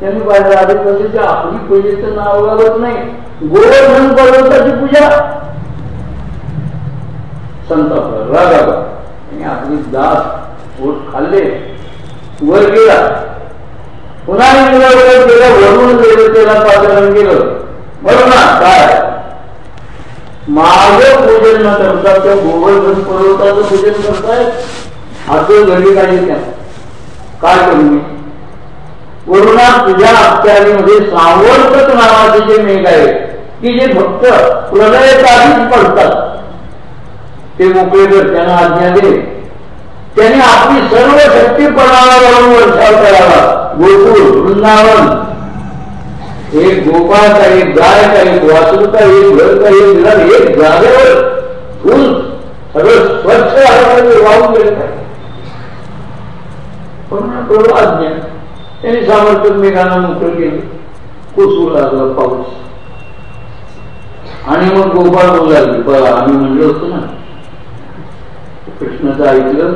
त्यांनी पाहिलं आधी कसं आपली पूजेचं नाव लागत नाही. गोवर्धन पर्वताची पूजा. संतापला रागावा आणि आपली दास ओट खाल्ले. वर गेला. पुन्हा वर गेला. वरून देवतेला त्याला केलं. बरोबर ना? काय? माझं पूजन न करता त्या गोवर्धन पर्वताचं पूजन करताय. असं घडी काढली त्या काय करू मी? वरुणा तुझ्या अत्यारीमध्ये सावरकत नावाचे जे मेघ आहे की जे भक्त प्रलयकालीच पडतात ते मोकळे कर त्यांना आज्ञा दे. त्याने आपली सर्व शक्तीपणाला जाऊन वर्षाव करावा. गोकुळ वृंदावन. एक गोपाळ का एक गाय का एक वासरू का एक घर का एक घर एक जागेवर फुल सगळं स्वच्छ वाहून गेलं पण आज्ञा त्यांनी सामर्थ्य मेघाला मोकळं केलं. कोसू लागला पाऊस. आणि मग गोपाळ बोलू लागली आम्ही म्हणलो होतो ना कृष्णाचं ऐकलं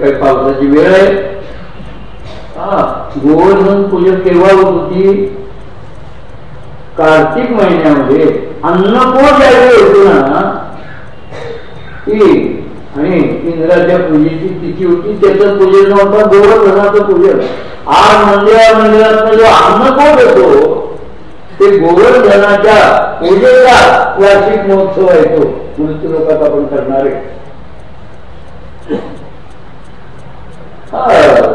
काही पावसाची वेळ आहे. हा गोवर्धन पूजा केव्हा होती? कार्तिक महिन्यामध्ये. अन्नकोट ज्यावेळी होतो ना? ती आणि इंद्राच्या पूजेची तिथी होती त्याचं पूजन नव्हतं गोवर्धनाचं पूजन. आज मंदिरा मंदिरात जो अन्नकोट येतो ते गोवर्धनाच्या पूजेचा वार्षिक महोत्सव आहे तो. मृत्यू लोकात आपण करणारे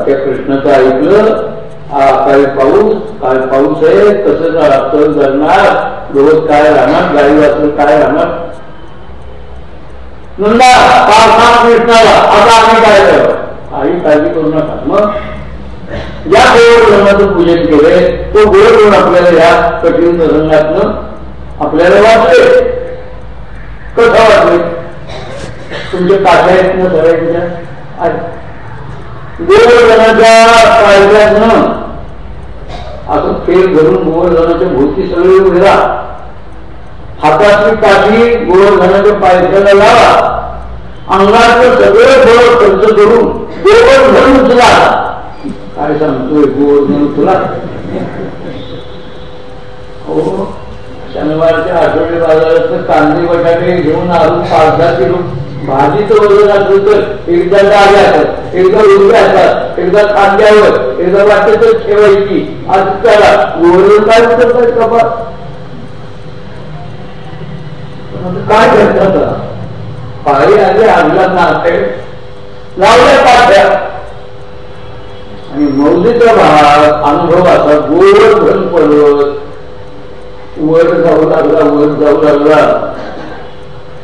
त्या कृष्णाचं ऐकलं. काय पाऊस काय पाऊस आहे कसं रात्र करणार रोज काय राहणार गाई वाचून काय राहणार नंदा पाच कृष्णाला आता आम्ही काय करावं आई काळजी करू नका. मग या गोवर्धनाचं पूजन केलंय तो गोवर्धन आपल्याला या कठीण प्रसंगातनं आपल्याला वाचले. कसा वाचले. तुमचे काठ्या आहेत ना सगळ्यांच्या गोवर्धनाच्या कायद्यातनं असं खेळ धरून गोवर्धनाच्या भोवती सगळे उभे राहा. हातातली काठी गोळ गोवर्धनाच्या पायथ्याला लावा. अंगाचं सगळं बळ खर्च करून गोळ धरून तुला. काय सांगतोय गोळ धरून तुला? हो शनिवारच्या आठवडे बाजारात कांदे बटाटे घेऊन आलो पाच दहा किलो भाजीचं वजन असलं तर एकदा डाव्यात एकदा उभे असतात एकदा कांद्यावर एकदा वाटत ठेवायची आज त्याला वरून काय करतात कपात? काय करतात पाळी आली आगला नाते लावल्या पाठ्या. आणि मौलीचा भाग अनुभव असा गोवर धन पडत वर जाऊ लागला वर जाऊ लागला.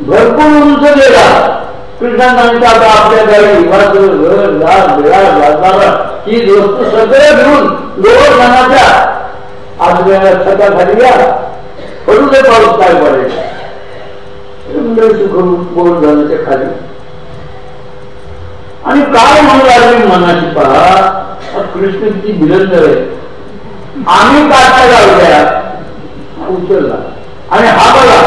भरपूर उंच गेला. कृष्णांचा आता आपल्या गाडी घर लाल बिळा जाताना ही वस्तू सगळं घेऊन लोक मनाच्या आज वेळा छता खाली या. पडू दे पाऊस काय पडेल. सुखरूप बोल जाण्याच्या खाली? आणि काय म्हणू लागली मनाची पहा? कृष्ण किती बिलंदर आहे आम्ही काटा लावल्या उचलला. आणि हा बघा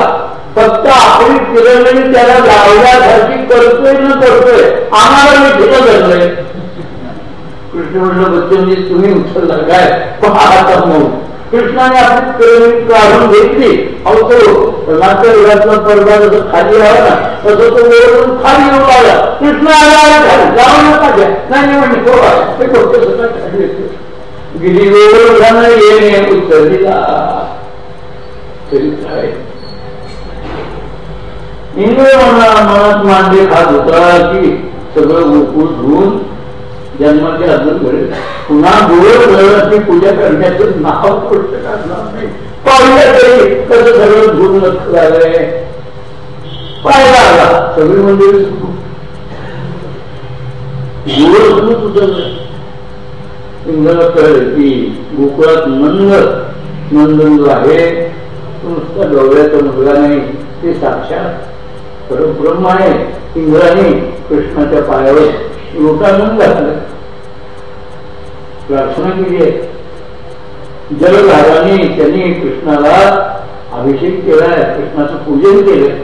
फक्त आपली किरणी त्याला लावल्यासारखी करतोय न करतोय आम्हाला मी ठिकाण धरलंय. कृष्ण म्हटलं बच्चन तुम्ही उचलला काय? आता म्हणून कृष्णाने आपली प्रेम काढून घेतली. अवतो नाट्यगृहातला पडदा जसं खाली आला ना तसं तो वेळ खाली येऊन लागला. कृष्ण आला खाली जाऊ नका घ्या नाही म्हणजे थोडा ते कोणते सगळं खाली गिरी वेळ येणे उचलला चरित्र आहे इंद्र मनात मांडे खात होता की सगळं गोकुळ धुवून जन्माचे अजून घडेल पुन्हा गोळ पूजा करण्याचं नाव गोष्ट काढणार नाही. पाहिलं तरी कसं सगळं धुवून लक्ष झालंय पाहिला आला. सगळी मंदिर गोळ उचललं इंद्राला कळलं की गोकुळात नंद नंदन जो आहे. नुसता डोळ्याचा मुलगा नाही. ते साक्षात परब्रह्म आहे. इंद्राने कृष्णाच्या पायावर लोटांगण घातलं. प्रार्थना केली आहे. जलधाराने त्यांनी कृष्णाला अभिषेक केलाय कृष्णाचं पूजन केलंय.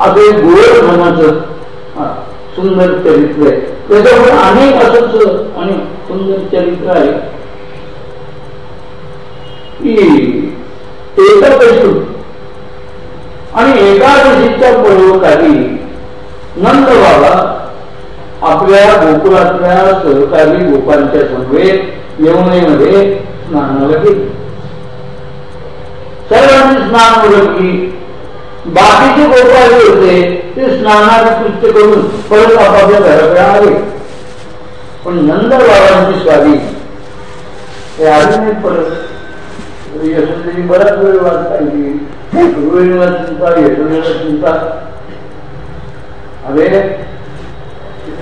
असे गोळ मनाचं सुंदर चरित्र आहे. त्याच्यामुळे अनेक असंच आणि सुंदर चरित्र आहे. की एकादशी आणि एकादशीच्या पर्वकाली नंद बाबा आपल्या गोकुळातल्या सहकारी गोपांच्या समवेत यमुनेमध्ये स्नानाला गेले. सर्वांनी स्नान उरकली बाकीचे गोपाळ जे होते ते स्नानाचे कृत्य करून परत आपापल्या घराकडे आले. पण नंद बाबांची स्वारी हे आली नाही परत. यशोदेवी बराच वेळ वाट पाहिजे गुरुवेणीला चिंता यशोदेला चिंता. अरे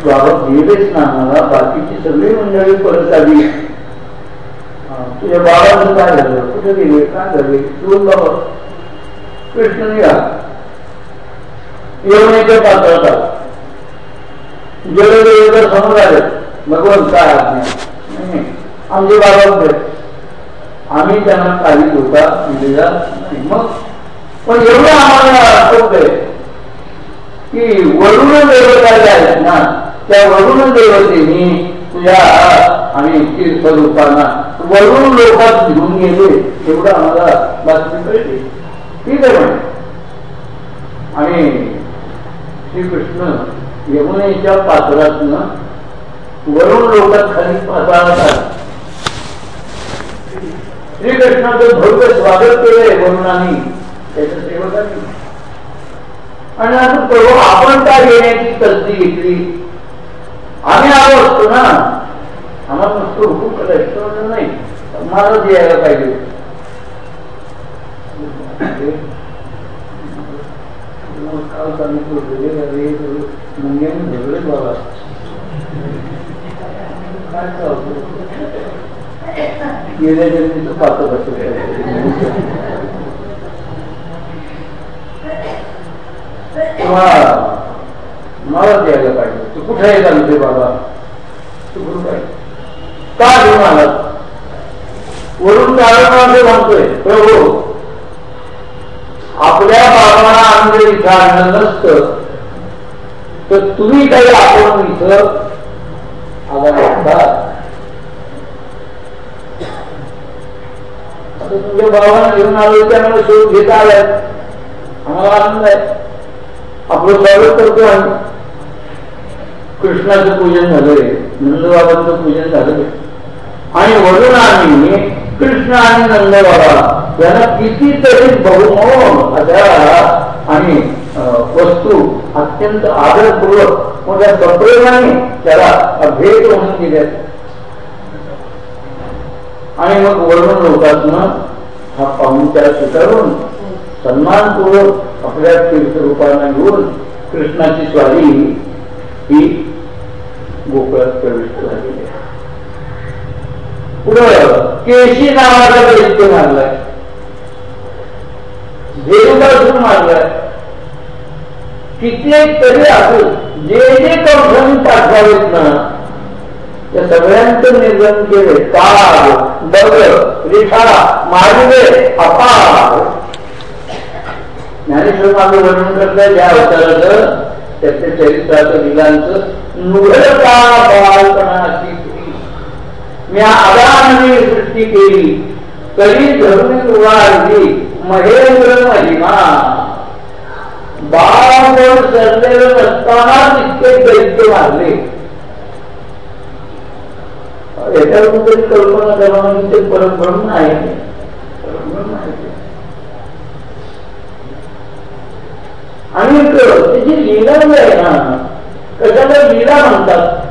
बाबा गेलेच ना मला बाकीची सगळी मंडळी परत आली. तुझ्या बाळाचं काय झालं? कुठे गेले? काय झाले? तू बाबा. कृष्ण निघा. यमुनेच्या पात्रात. जलदेव समोर आले. भगवान काय आज्ञा? आमचे बाबा आम्ही त्यांना काही होता मग? पण एवढं आम्हाला आठवत आहे की वरुण देवता आहेत ना त्या वरुण देवतेने तुझ्या आणि तीर्थरूपांना वरुण लोकात घेऊन गेले. एवढं आम्हाला बातमी कळली. ठीक आहे म्हणे. आणि श्रीकृष्ण यमुनेच्या पात्रातनं वरुण लोकात खाली पाताळात श्रीकृष्णाचं भव्य स्वागत केलंय वरुणाने. त्याच्या सेवकांनी. आणि आता प्रभू आपण काय घेण्याची तसदी घेतली आम्ही आलो असतो ना आम्हाला नुसतं हुकूम करायचं नाही महाराज यायला पाहिजे काल सांगितलं मुंग्याने झगडे बाबा काय गेल्या जन्मीचं पाहत असं मला द्यायला पाहिजे. तू कुठे आहे बाबा? तू गुरु पाहिजे का घेऊन आला वरून कारण म्हणतोय प्रभू आपल्या बाबांना आनंद इथं आणलं नसतं. तर तुम्ही काही आपण इथं आला आता तुमच्या भावाला घेऊन आलो त्यामुळे शोध घेता आलाय आम्हाला आनंद आहे. आपलं स्वागत करतो आम्ही कृष्णाचं पूजन झालंय नंदबाबांचं पूजन झालं आणि वरून आम्ही कृष्ण आणि नंदबाबा यांना कितीतरी बहुमोल अशा आणि वस्तू अत्यंत आदरपूर्वक मोठ्या संप्रेमाने त्याला भेट म्हणून दिल्या आणि मग वरून लोकांना हा पाहून त्याला स्वीकारून सन्मानपूर्वक आपल्या तीर्थरूपांना घेऊन कृष्णाची स्वारी ही गोकुळात प्रविष्ट झालेली आहे पुढं केशी नावाचा दैत्य मारलाय देवदासून मारलाय कित्येक तरी असून जे जे कंपनी पाठवावेत ना त्या सगळ्यांचं निर्गम केले काळ दग रिठा मार्गे अपार. ज्ञानेश्वर माझं वर्णन करताय या अवताराचं त्याच्या चरित्राचं लिलांचं नुघडता बाळपणाची मी आदानवी सृष्टी केली. तरी धरून उभारली महेंद्र महिमा. बाळ सरलेलं नसताना तितके दैत्य मारले याच्यावरून तरी कल्पना करा म्हणजे ते परब्रह्म आहे आणि त्याची लीला आहे ना कशाला लीला म्हणतात?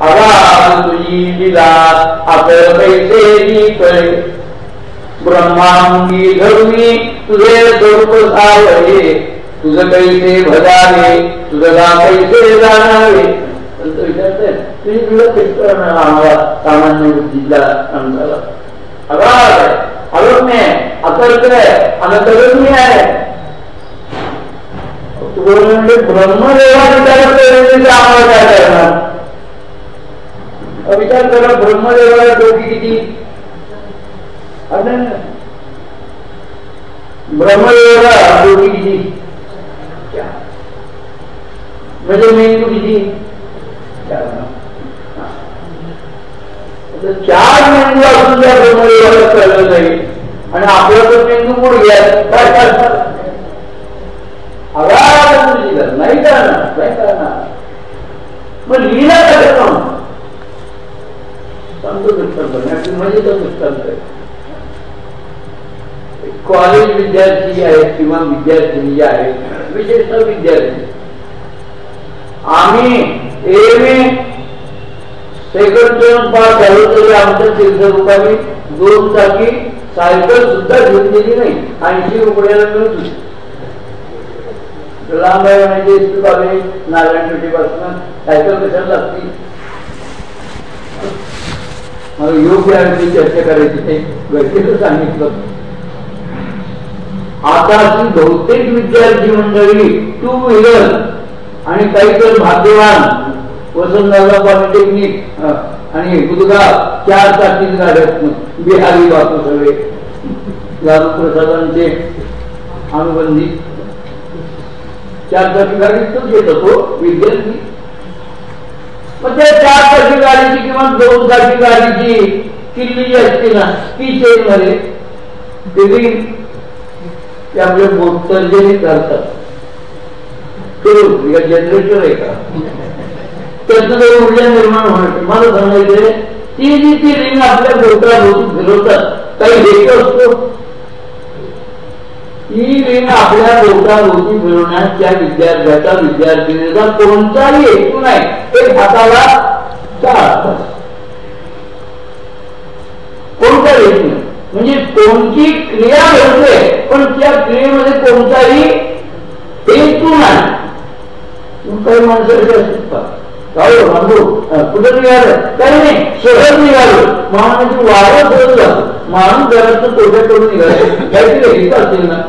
अगा तुझी लीला आपल्या पैसे कळे ब्रह्मांगी धर्मी तुझे स्वरूप सावळे तुझं पैसे भजावे तुझं पैसे जाणावे? तुझी तुला कशी आम्हाला सामान्य बुद्धीला माणसाला अगाध आहे अलोम्य आहे अकल्प आहे अनकलनीय आहे. म्हणजे ब्रह्मदेवा विचार आम्हाला काय करणार? विचार करा ब्रह्मदेवाला डोकी किती? ब्रह्मदेवाला डोकी किती? म्हणजे मेंदू किती? चार. म्हणजे मेंदू असून त्या ब्रह्मदेवाला कळलं जाईल आणि आपला तो मेंदू पुढे घ्या काय करणार नाही करणार नाही करणार मग? लीला कसं सांगतो दृष्टांत म्हणजे तो दृष्टांत कॉलेज विद्यार्थी आहेत किंवा विद्यार्थिनी जे आहेत विशेषतः विद्यार्थी. आम्ही एम सेकंड टर्म पास झालो तरी आमच्या तीर्थरूपाने दोन चाकी सायकल सुद्धा घेऊन दिली नाही. ऐंशी रुपयाला मिळत होती. आहे म्हणजे एसपी कॉलेज नारायण पेठीपासून सायकल कशाला लागते मला योग्य आहे चर्चा करायची ते गरजेचं सांगितलं आता बहुतेक विद्यार्थी मंडळी टू व्हीलर आणि काही तर भाग्यवान वसंतदादा पॉलिटेक्निक आणि गुदगाव चार चाकी गाड्यात बिहारी बापू सगळे लालू प्रसादांचे अनुबंधित चार चाकी गाडीतच येत होतो विद्यार्थी मग त्या चार चाकी गाडीची किंवा दोन चाकी गाडीची किल्ली जी असते ना ती चेन मध्ये ते आपले तर्जनी करतात. जनरेटर आहे का? त्यातनं ऊर्जा निर्माण होणार तुम्हाला सांगायचं ती जी ती रिंग आपल्या बोटाभोवती फिरवतात काही हेतू असतो. ही रीण आपल्या रोजी मिळवण्यात त्या विद्यार्थ्याचा विद्यार्थिनीचा कोणताही हेतू नाही. ते हाताला कोणता हेतू म्हणजे कोणती क्रिया घडते पण त्या क्रियेमध्ये कोणताही हेतू नाही. काही माणसं असतात काय बांधू निघालो. माणूस तोट्या करून निघाले. काहीतरी असेल ना?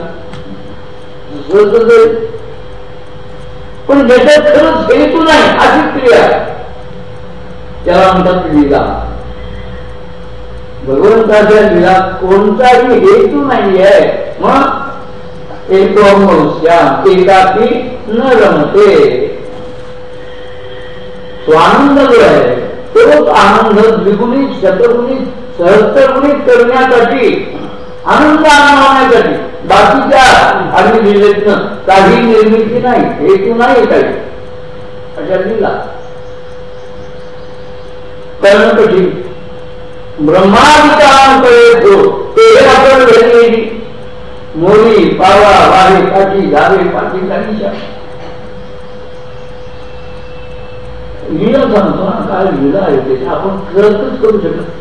पण ज्याच्यात खरंच हेतू नाही अशी क्रिया. त्याला म्हणतात लिला. भगवंताच्या लिला कोणताही हेतू नाही आहे मग एक एकोश्याम एकाकी न रमते. तो आनंद जो आहे तोच आनंद द्विगुणित शतगुणित सहस्त्रगुणित करण्यासाठी आनंद आणण्यासाठी बाकीच्या आणि लिहिलेतनं काही निर्मिती नाही हेतू नाही काही. अशा लिहिला. करणं ब्रह्मादिकांकडे जो ते आपण घडलेली मोरी पावा वारे काठी झावे पाठी काठीच्या लिहिलं सांगतो ना काय लिहिलं आहे ते आपण खरंच करू शकत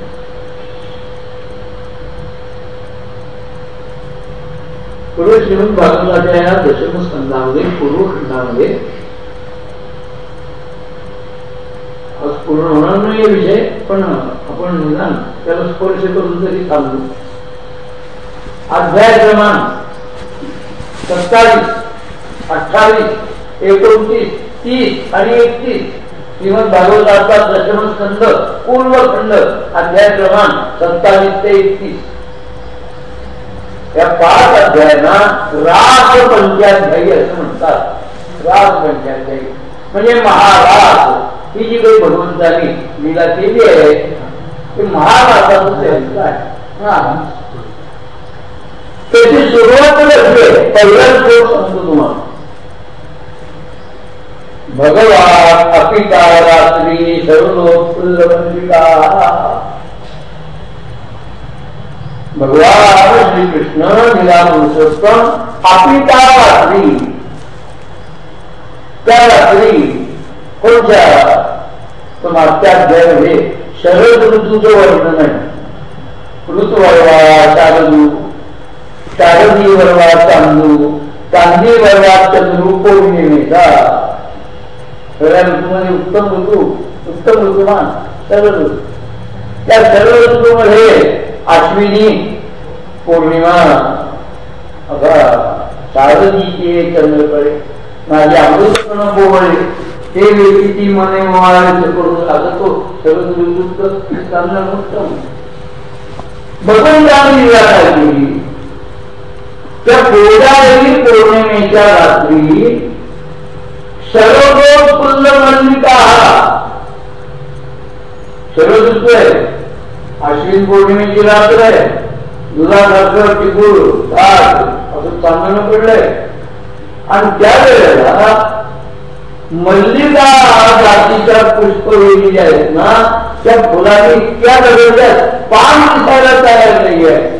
पूर्व श्रीमंत भागवताच्या या दशम स्कंदामध्ये पूर्वखंडामध्ये आज पूर्ण होणार नाही विषय पण आपण निदान त्याला स्पर्श करून तरी थांबू अध्याय क्रमांक सत्तावीस अठ्ठावीस एकोणतीस तीस आणि एकतीस. श्रीमद भागवताचा दशम स्कंद पूर्वखंड अध्याय क्रमांक सत्तावीस ते एकतीस. या पाच अध्यायांना रास पंचाध्यायी असं म्हणतात. रास पंचाध्यायी म्हणजे महाराज ही जी काही भगवंतानी लीला केली आहे ते महाराजाचं त्याची सुरुवात पहिलाच श्लोक सांगतो तुम्हाला. भगवान अपिता रात्री सर्व भगवान श्री कृष्ण पुरुषोत्तम अपिता रात्री त्या रात्री कोणत्या मागच्या अध्यायामध्ये शरद ऋतूचं वर्णन आहे? ऋतू वरवा शारदू शारदी वर्वा चांदू चांदी वरवा चंद्रू पौर्णिमेचा सगळ्या ऋतूमध्ये उत्तम ऋतू उत्तम ऋतुमान शरद ऋतू. त्या सर्व ऋतूमध्ये अश्विनी पौर्णिमा अगा शारदीचे चंद्रकडे माझे अमृतपण पोवळे ते व्यक्ती मने मोहायचं करून लागतो शरद ऋतूत चांगलं उत्तम. भगवंतांनी निराकार केली? त्या गोदावरी पौर्णिमेच्या रात्री सर्वोत्पन्न मल्लिका सर्व दिसतोय. आश्विन पौर्णिमेची रात्र आहे. दुधासारखं टिकूळ असं चांगलं पडलंय. आणि त्यावेळेला मल्लिका जातीच्या पुष्पवेली आहेत ना त्या फुलांनी इतक्या दगडल्यात पान दिसायला तयार नाही आहे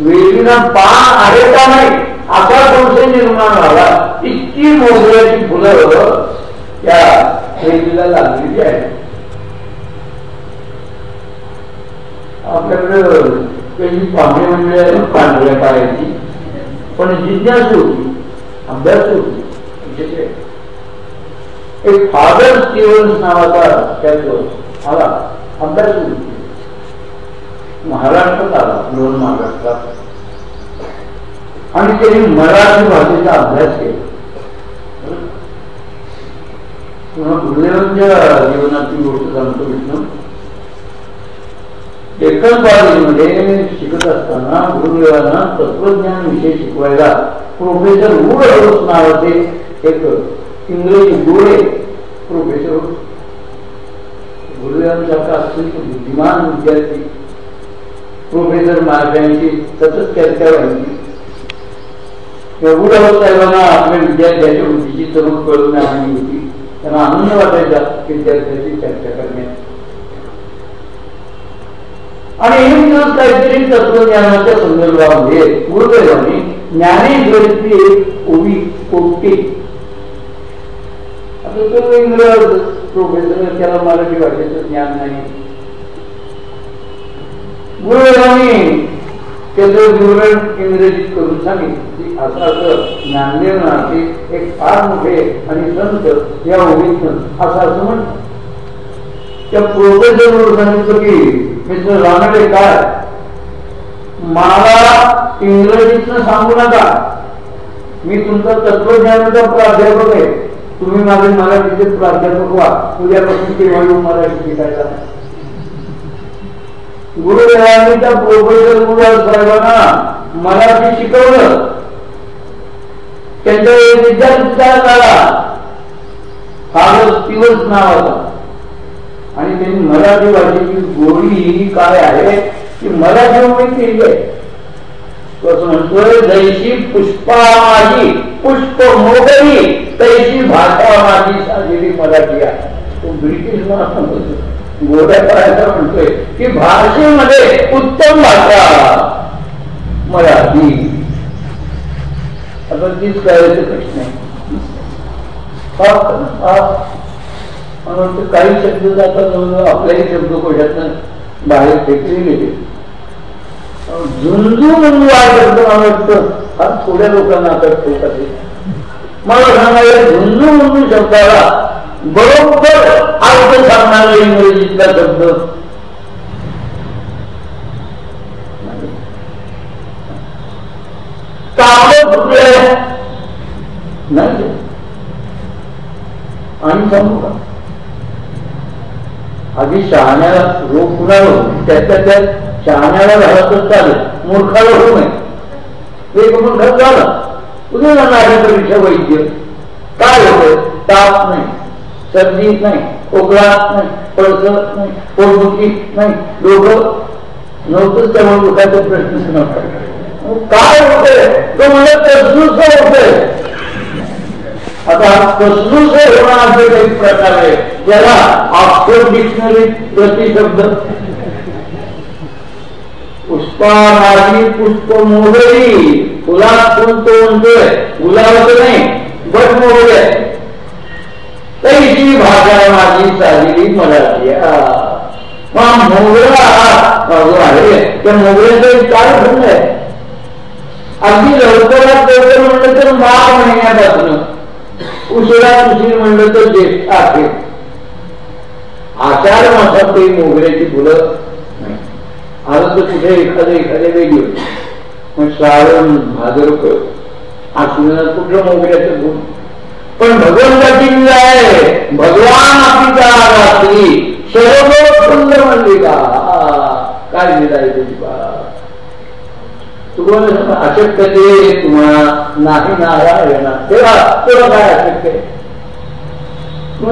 वेलीना पान आहे का नाही? असा संशय निर्माण झाला इतकी मोगऱ्याची फुलं त्या शेतीला लागलेली आहे आपल्याकडे त्याची पाहुणे म्हणजे पांढऱ्या पायाची. पण जिज्ञास होती अभ्यास होती एक फादर स्टीव्हन्स नावाचा त्यात आला अभ्यास होती. महाराष्ट्रात आला दोन महाराष्ट्रात आणि त्यांनी मराठी भाषेचा अभ्यास केला. पुन्हा गुरुदेवांच्या जीवनातील गोष्ट सांगतो विष्णू. डेक्कन कॉलेजमध्ये शिकत असताना गुरुदेवांना तत्वज्ञान विषय शिकवायला प्रोफेसर वूड हाऊस नावाचे एक इंग्रजी गोळे प्रोफेसर गुरुदेवांसारखा अत्यंत बुद्धिमान विद्यार्थी प्रोफेसर महाराजांची सतत चर्चा व्हायची प्रभुराव साहेबांना आपल्या विद्यार्थ्याच्या बुद्धीची चमक कळून आणली होती त्यांना आनंद वाटायचा विद्यार्थ्याची चर्चा करण्यात आणि एक काहीतरी तत्वज्ञानाच्या संदर्भामध्ये गुरुदेवांनी ज्ञानेश्वरीची एक ओवी कोटी आता तो इंग्रज प्रोफेसर त्याला मराठी भाषेचं ज्ञान नाही. गुरुदेवांनी त्याचं विवरण इंग्रजीत करून सांगितले. असं असं ज्ञानदेव नाते एक फार मोठे आणि संत या ओळीत असं असं म्हणतात. त्या प्रोफेसर सांगितलं की मिस्टर रानडे काय? मला इंग्रजीतनं सांगू नका. मी तुमचा तत्वज्ञानाचा प्राध्यापक आहे. तुम्ही माझे मराठीचे प्राध्यापक व्हा. उद्यापासून केव्हा मराठी शिकायचा गुरुदेवांनी त्या प्रोफेसर गुरु साहेबांना मराठी शिकवलं. त्यांच्या विद्यार्थी झाला फारच दिवस नावाचा आणि त्यांनी मराठी भाषेची गोडी काय आहे? ती मराठी केली आहे. कसं म्हणतोय जैशी पुष्पा माझी पुष्प मोगरी तैशी भाषा माझी साधलेली मराठी आहे. तो ब्रिटिश मला सांगतो करायचा म्हणतोय की भाषेमध्ये उत्तम भाषा. मराठी. आता तीच करायचं प्रश्न आहे. म्हणून काही शब्द जातात आपल्याही शब्दकोशात बाहेर फेकले गेले. झुंजू म्हणून हा शब्द मला वाटतं हा थोड्या लोकांना आता ठेवतात मला सांगायला झुंजू म्हणून शब्दाला बरोबर अर्थ सांगणारा इंग्रजीतला शब्द. कागद फुटले नाही. आणि सांगू का आधी शहाण्याला रोग कुणाला त्याच्या त्या शहाण्याला झाला तर चालेल. मूर्खाला होऊ नये. एक मूर्ख झाला. उद्या जाणार परीक्षा वैद्य काय होत? ताप नाही. सर्दी नाही खोकला नाही पळसत नाही पोटदुखी नाही. लोक नव्हतंच त्यामुळे दुखाचा प्रश्न नव्हता काय होतंय? तो म्हणजे कसलूच होतंय? आता कसलूच असे काही प्रकार आहे त्याला ऑक्सफोर्ड डिक्शनरी प्रतिशब्द पुष्पाधारी पुष्प मोगरी फुलात फुल म्हणतोय गुलाबाचं नाही बट मोगरी आहे. तैशी भाषा माझी चालली मराठी मग मोगरा जो आहे. त्या मोगऱ्याचं काय खंड आहे. अगदी लवकरात लवकर म्हणलं तर माघ महिन्यापासून. उशिरा उशीर म्हणलं तर ज्येष्ठ आहे. आचार मासात ते मोगऱ्याची फुलं आलं तर कुठे एखादं एखादे वेगळी. होती मग श्रावण भाद्रक आश्विनात कुठलं मोगऱ्याचं फुल? पण भगवंताची आहे. भगवान आपली रात्री सर्व सुंदर म्हणली का काय आहे तुझी तुम्हाला अशक्य ते तुम्हाला नाही नारायण. तेव्हा तेव्हा काय अशक्य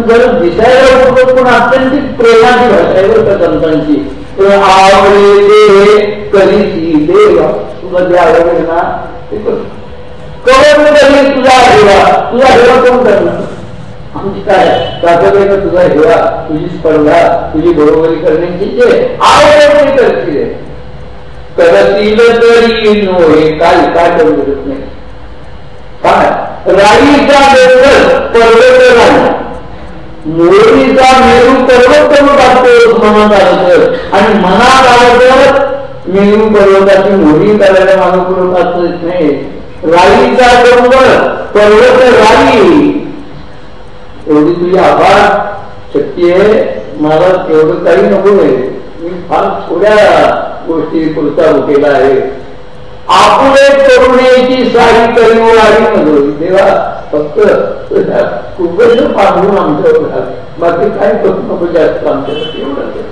जर दिसायला पण अत्यंत प्रेमाची भाषा आहे बरं का संतांची. आवडे कधीची देव. तुला जे आवडेल ना? ते कवर तुझा हेवा तुझा हेवा कोण करणार? आमची काय? ताकद तुझा हेवा तुझी स्पर्धा तुझी बरोबरी करण्याची जे करतील करतील तरी नोहे काय काय करू शकत नाही. काय? राईचा पर्वत राणी मोरीचा मेरू पर्वत टाकतो मनात आलं आणि मनात आलं तर मेरू पर्वताची मोरी करायला मागं पुरवता नाही. राईचा डोंगर पर्वत राई. एवढी तुझी आभार. शक्ती आहे मला एवढं काही नको आहे. मी फार थोड्या गोष्टी पुरता केला आहे. आपुले करुणेची सारी करीवारी मध्ये तेव्हा फक्त खूपच पांढरून आमच्यावर बाकी काय करू नको जास्त आमच्यासाठी एवढं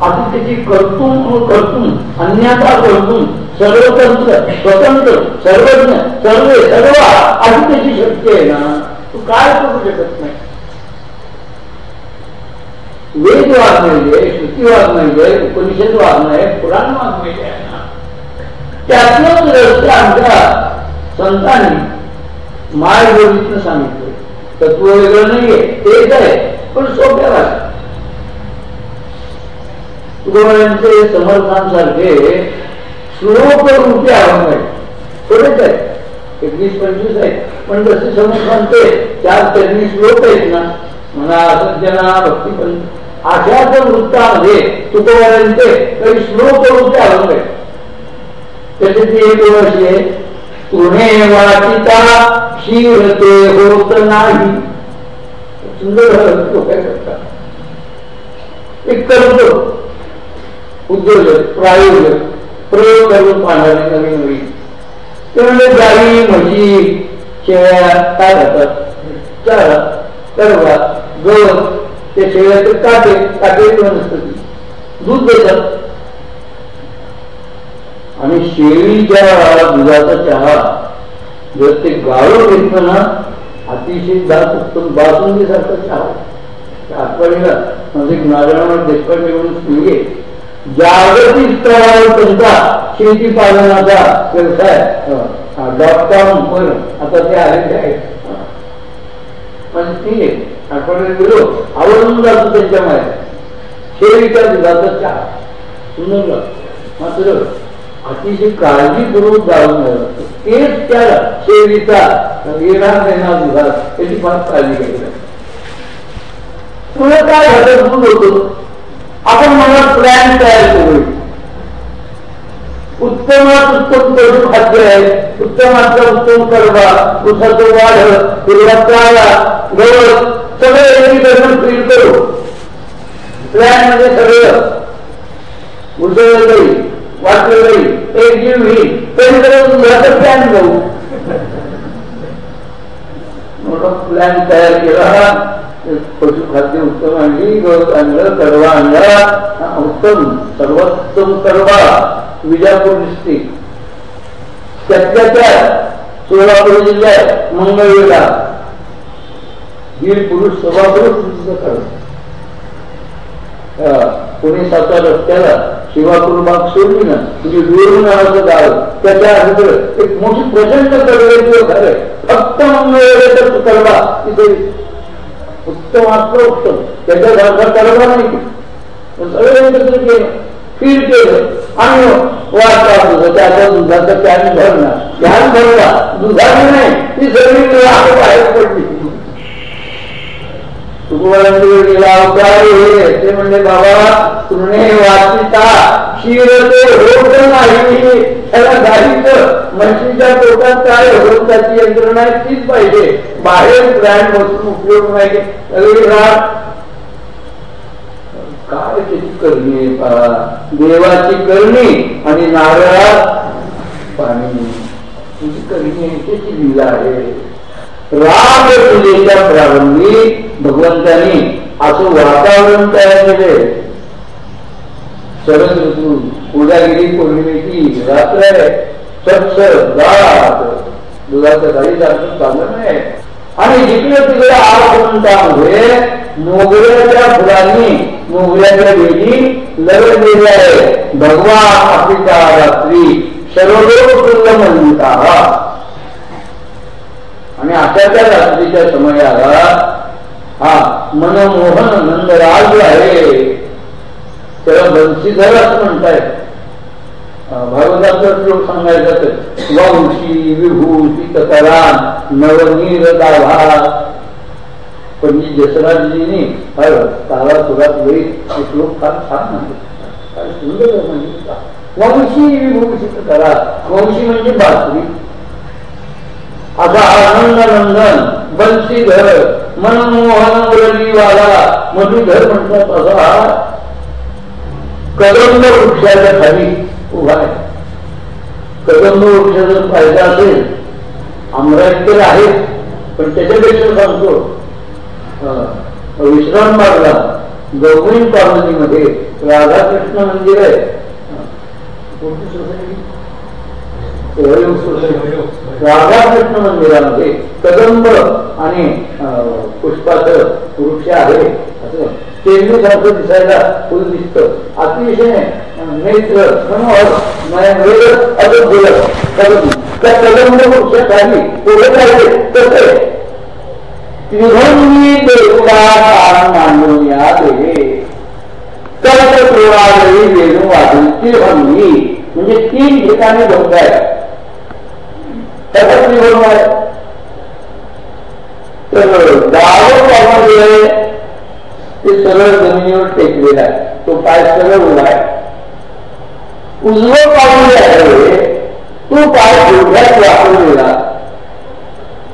आता त्याची कर्तून कर्तून अन्यथा कर्तून सर्वतंत्र स्वतंत्र सर्वज्ञ सर्व सर्व अशी त्याची शक्ती आहे ना तू काय करू शकत नाही. वेद वाघ श्रुती वाघ मिळते उपनिषद वाघ नाही पुराण वाघ मिळते ना त्यातूनच रस्ते आमच्या संतांनी माय बोलीतनं सांगितलं. तत्व वेगळं नाहीये तेच आहे पण सोप्या भाषा तुकोबारांचे समर्थांसारखे श्लोक रूपी आरंभ आहे? थोडेच आहे एकवीस पंचवीस आहेत. पण जसे समर्थांचे चार त्यांनी श्लोक आहेत ना म्हणा सज्जना भक्ती पण अशाच वृत्तामध्ये तुकोबाऱ्यांचे काही श्लोक रूपे आरंभ आहे त्याचे ती एक वर्षी आहे. तुणे वाचिता शिवते होत नाही. सुंदर काय करतात? एक करतो उद्योजक प्रायोजक प्रयोग करून पाहणारे नवीन नवीन ते म्हणजे गाई म्हशी शेळ्या काय राहतात? चारा कडवा गवत ते शेळ्याचे काटे काटे वनस्पती दूध देतात. आणि शेळीच्या दुधाचा चहा जर ते गाळून घेतलं ना अतिशय दात उत्तम बासुंदी सारखा चहा आठवणीला म्हणजे नारायण देशपांडे म्हणून स्त्री जागतिक स्तरावर त्यांचा शेती पालनाचा व्यवसाय. डॉट कॉम पण आता ते आलेले आहेत. पण ठीक आहे गेलो आवडून जातो त्यांच्या माहिती शेळीच्या दुधाचा चहा. सुंदर मात्र अतिशय काळजीपूर्वक जाऊन तेच त्या शेळीचा येणार देणार दुधात त्याची फार काळजी घ्यायची. तुला काय घडत होतो? आपण मला प्लॅन तयार करू उत्तमात उत्तम पशु खाद्य आहे. उत्तमाचा उत्तम करवा उसाचं वाढ हिरवा गवत सगळं एकीकरण फील करू. प्लॅन म्हणजे सगळं. उजळलं जाईल वाटलं जाईल एक जीव होईल तरी तर प्लॅन जाऊ मोठा प्लॅन तयार केला. पशुखाद्य उत्तम आणली गवत आणलं कडवा आणला. उत्तम सर्वोत्तम कडवा विजापूर डिस्ट्रिक्ट त्यातल्या त्यात सोलापूर जिल्ह्यात मंगळवेला वीर पुरुष सभापुरुष कडवा. पुणे सातवा रस्त्याला शिवापूर बाग सोडली ना म्हणजे वेरू नावाचं गाव. त्याच्या अगोदर एक मोठी प्रचंड कडवे घर आहे. फक्त मंगळवेढ्याचा कडवा तिथे उत्तमातलं उत्तम. त्याच्या घरात कडवा नाही. सगळे केलं. फील केलं. आणि वाट त्याच्या दुधाचा कॅन भरला कॅन भरला. दुधाने नाही. ती सगळी बाहेर पडली. गेला अवतार ते म्हणले बाबा वाचिता शिर ते होत नाही त्याला गाडीच म्हशीच्या पोटात काय होत यंत्रणा तीच पाहिजे बाहेर ब्रँड बसून उपयोग नाही सगळी रात काय त्याची करणी देवाची करणी आणि नारळात पाणी तुझी करणी त्याची लिला आहे. राग पूजेच्या प्रारंभी भगवंतांनी असं वातावरण तयार केले शरद ऋतू उदागिरी पौर्णिमेची रात्र स्वच्छ गाठ दुधाचं गाडी जास्त चांगलं नाही आणि जिकडे तिकडे आजपर्यंतामध्ये मोगऱ्याच्या फुलांनी मोगऱ्याच्या वेळी लढलेल्या आहे. भगवान आफ्रिका रात्री सर्वलोक म्हणता आणि अशाच्या रात्रीच्या समयाला हा मनमोहन नंदराज आहे त्याला बंशीधर असं म्हणतायत. भागवताचा श्लोक सांगायचं वंशी विभूती तरान नवनीर दाभा. पंडित जसराजजींनी तारा सुरात वेळी श्लोक फार छान म्हणजे सुंदर म्हणजे वंशी विभूषित करा वंशी म्हणजे बासरी. आता आनंद नंदन. बंशीधर मनमोहन मुरलीवाला मधुधर म्हणतात असा. कदंब वृक्षाच्या खाली उभा आहे. कदंब वृक्षाचा फायदा असेल अमरावती आहे पण त्याच्यापेक्षा सांगतो विश्राम मार्गला गवळी कॉलनीमध्ये राधाकृष्ण मंदिर आहे. राधाकृष्ण मंदिरामध्ये कदंब आणि पुष्पाचं वृक्ष आहे असं सारखं दिसायला फुल दिसत. अतिशय नेत्र मनोहर वेळ बोलत त्या कदंब वृक्षाखाली पुढे पाहिजे तसे. त्रिभंगी देवता मांडून या देवे कर्त प्रेमावळी वेणू वाजून त्रिभंगी. म्हणजे तीन ठिकाणी भंग आहे. त्याचा त्रिभंग आहे. तर गाव ते सरळ जमिनीवर टेकलेला आहे. तो पाय सरळ उभा आहे. उजवं पाऊल आहे तो पाय गुडघ्यात वापरलेला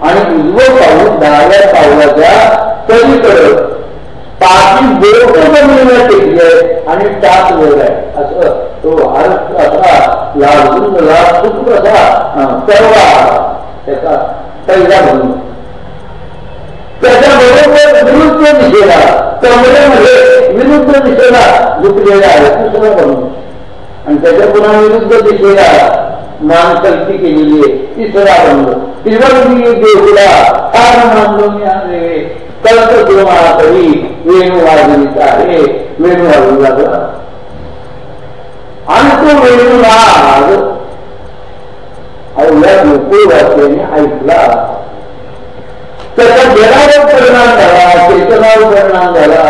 आणि उजवं पाऊल डाव्या पावलाच्या पलीकडं पाठी बोट जमिनीला टेकली आहे आणि त्याच वेळ आहे. असं तो अर्थ असा लाजून लाजून असा सर्वा त्याचा पहिला म्हणून त्याच्या बरोबर विरुद्ध दिशेला कमरेमध्ये विरुद्ध दिशेला झुकलेला आहे दुसरं म्हणून आणि त्याच्या पुन्हा विरुद्ध दिशेला मानकल्पी केलेली आहे तिसरा बंध त्रिवर्गी देऊला फार मानून आले कल्प तुम्हाला तरी वेणू वाजवीचा आहे वेणू वाजू लागला आणि तो वेणू राग अवघ्या गोकुळ वाचल्याने ऐकला. त्याचा जगावर परिणाम झाला चेतनावर परिणाम झाला.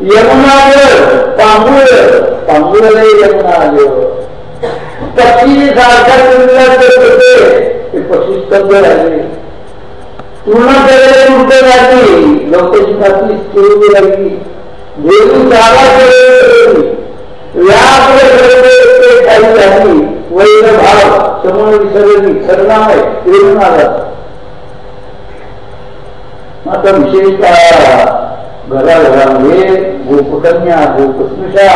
यमुनावर पांगुळ पांगुळले यमुना आलं. पक्षी सारख्या करत ते पक्षी स्तब्ध राहिले पूर्ण केलेले उलटे राहते लोकांची बातमी सुरू लागली देवी जागा व्याप काही झाली वैध भाव समोर विसरली आला आता विशेषतः घराघरामध्ये गोपकन्या गोपस्नुषा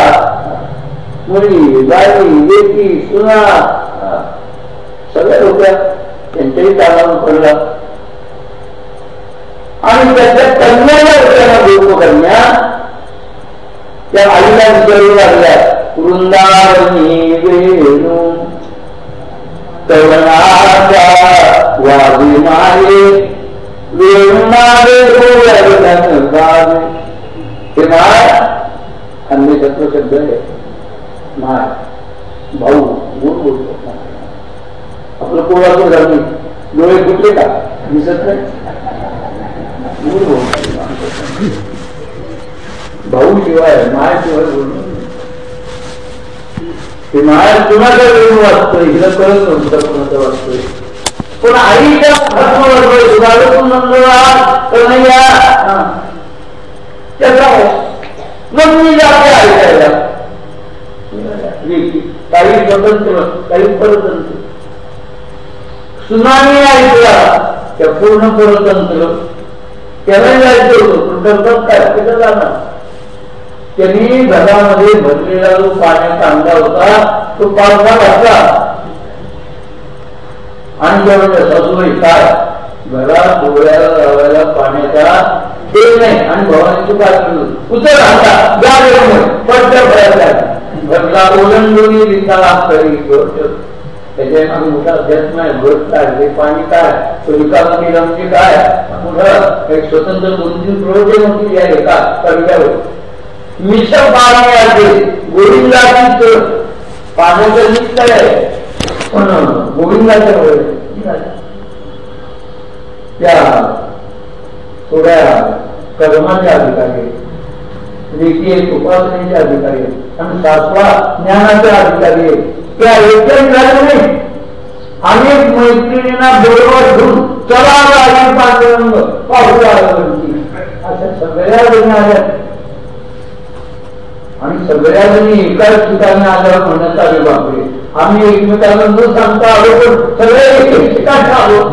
मुली गाई लेकी सुना सगळ्या होत्या त्यांच्याही तालावर पडला आणि त्याच्या कन्याला होत्या ना त्या आईला विचारू लागल्या वृंदावनी वेणू तवनाचा वादी मारे वेणुनावे गोवर्धन गावे हे माय शब्द आहे. माय भाऊ गुण बोलतो. आपलं कोणाचं झाली डोळे कुठले का? दिसत नाही? भाऊ शिवाय माय शिवाय बोलतो ते माय कुणाचा वेळ वाचतोय हिला कळत नव्हतं कुणाचा वाचतोय पण आईच्या धर्म सुधारून सुधारतून कन्हैया त्याचा मग मी जाते ऐकायला काही स्वतंत्र काही परतंत्र सुनामी ऐकला त्या पूर्ण परतंत्र. त्याला जायचं होतं पण करतात काय? तिथं जाणार. त्यांनी घरामध्ये भरलेला जो पाण्याचा अंडा होता तो पावसा घातला. आणि जेव्हा सासूबाई काय? घरात डोळ्याला लावायला पाण्याचा ते नाही. आणि भवानीची पाठ उतर आता पट्ट्या भरायचा घरला ओलंडून करी मोठा अध्यात्म आहे काय हे पाणी काय? तो काय? मोठं एक स्वतंत्र दोन तीन प्रवचन होती या एका कवितावर मिश्र पाणी आहे गोविंदाची पाण्याचं आहे. पण गोविंदाच्या त्या थोड्या कदमाच्या अधिकारी लेखी एक उपासनेचे अधिकारी आणि सातवा ज्ञानाचे अधिकारी. त्या एकच झाले नाही. अनेक मैत्रिणींना बरोबर घेऊन चला आली पांडुरंग पाहुला अशा सगळ्या जणी आल्या. आणि सगळ्या जणी एकाच ठिकाणी आल्यावर म्हणत आले बापरे आम्ही एकमेकांना न सांगता आलो पण सगळे एक ठिकाणी आलो.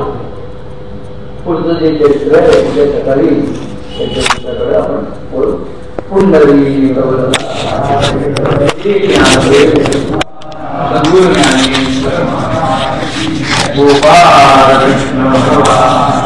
पुढचं जे चरित्र आहे उद्या सकाळी आपण चरित्राकडे आपण सद्गुरु ज्ञानेश्वर गोपाळ कृष्ण भगवान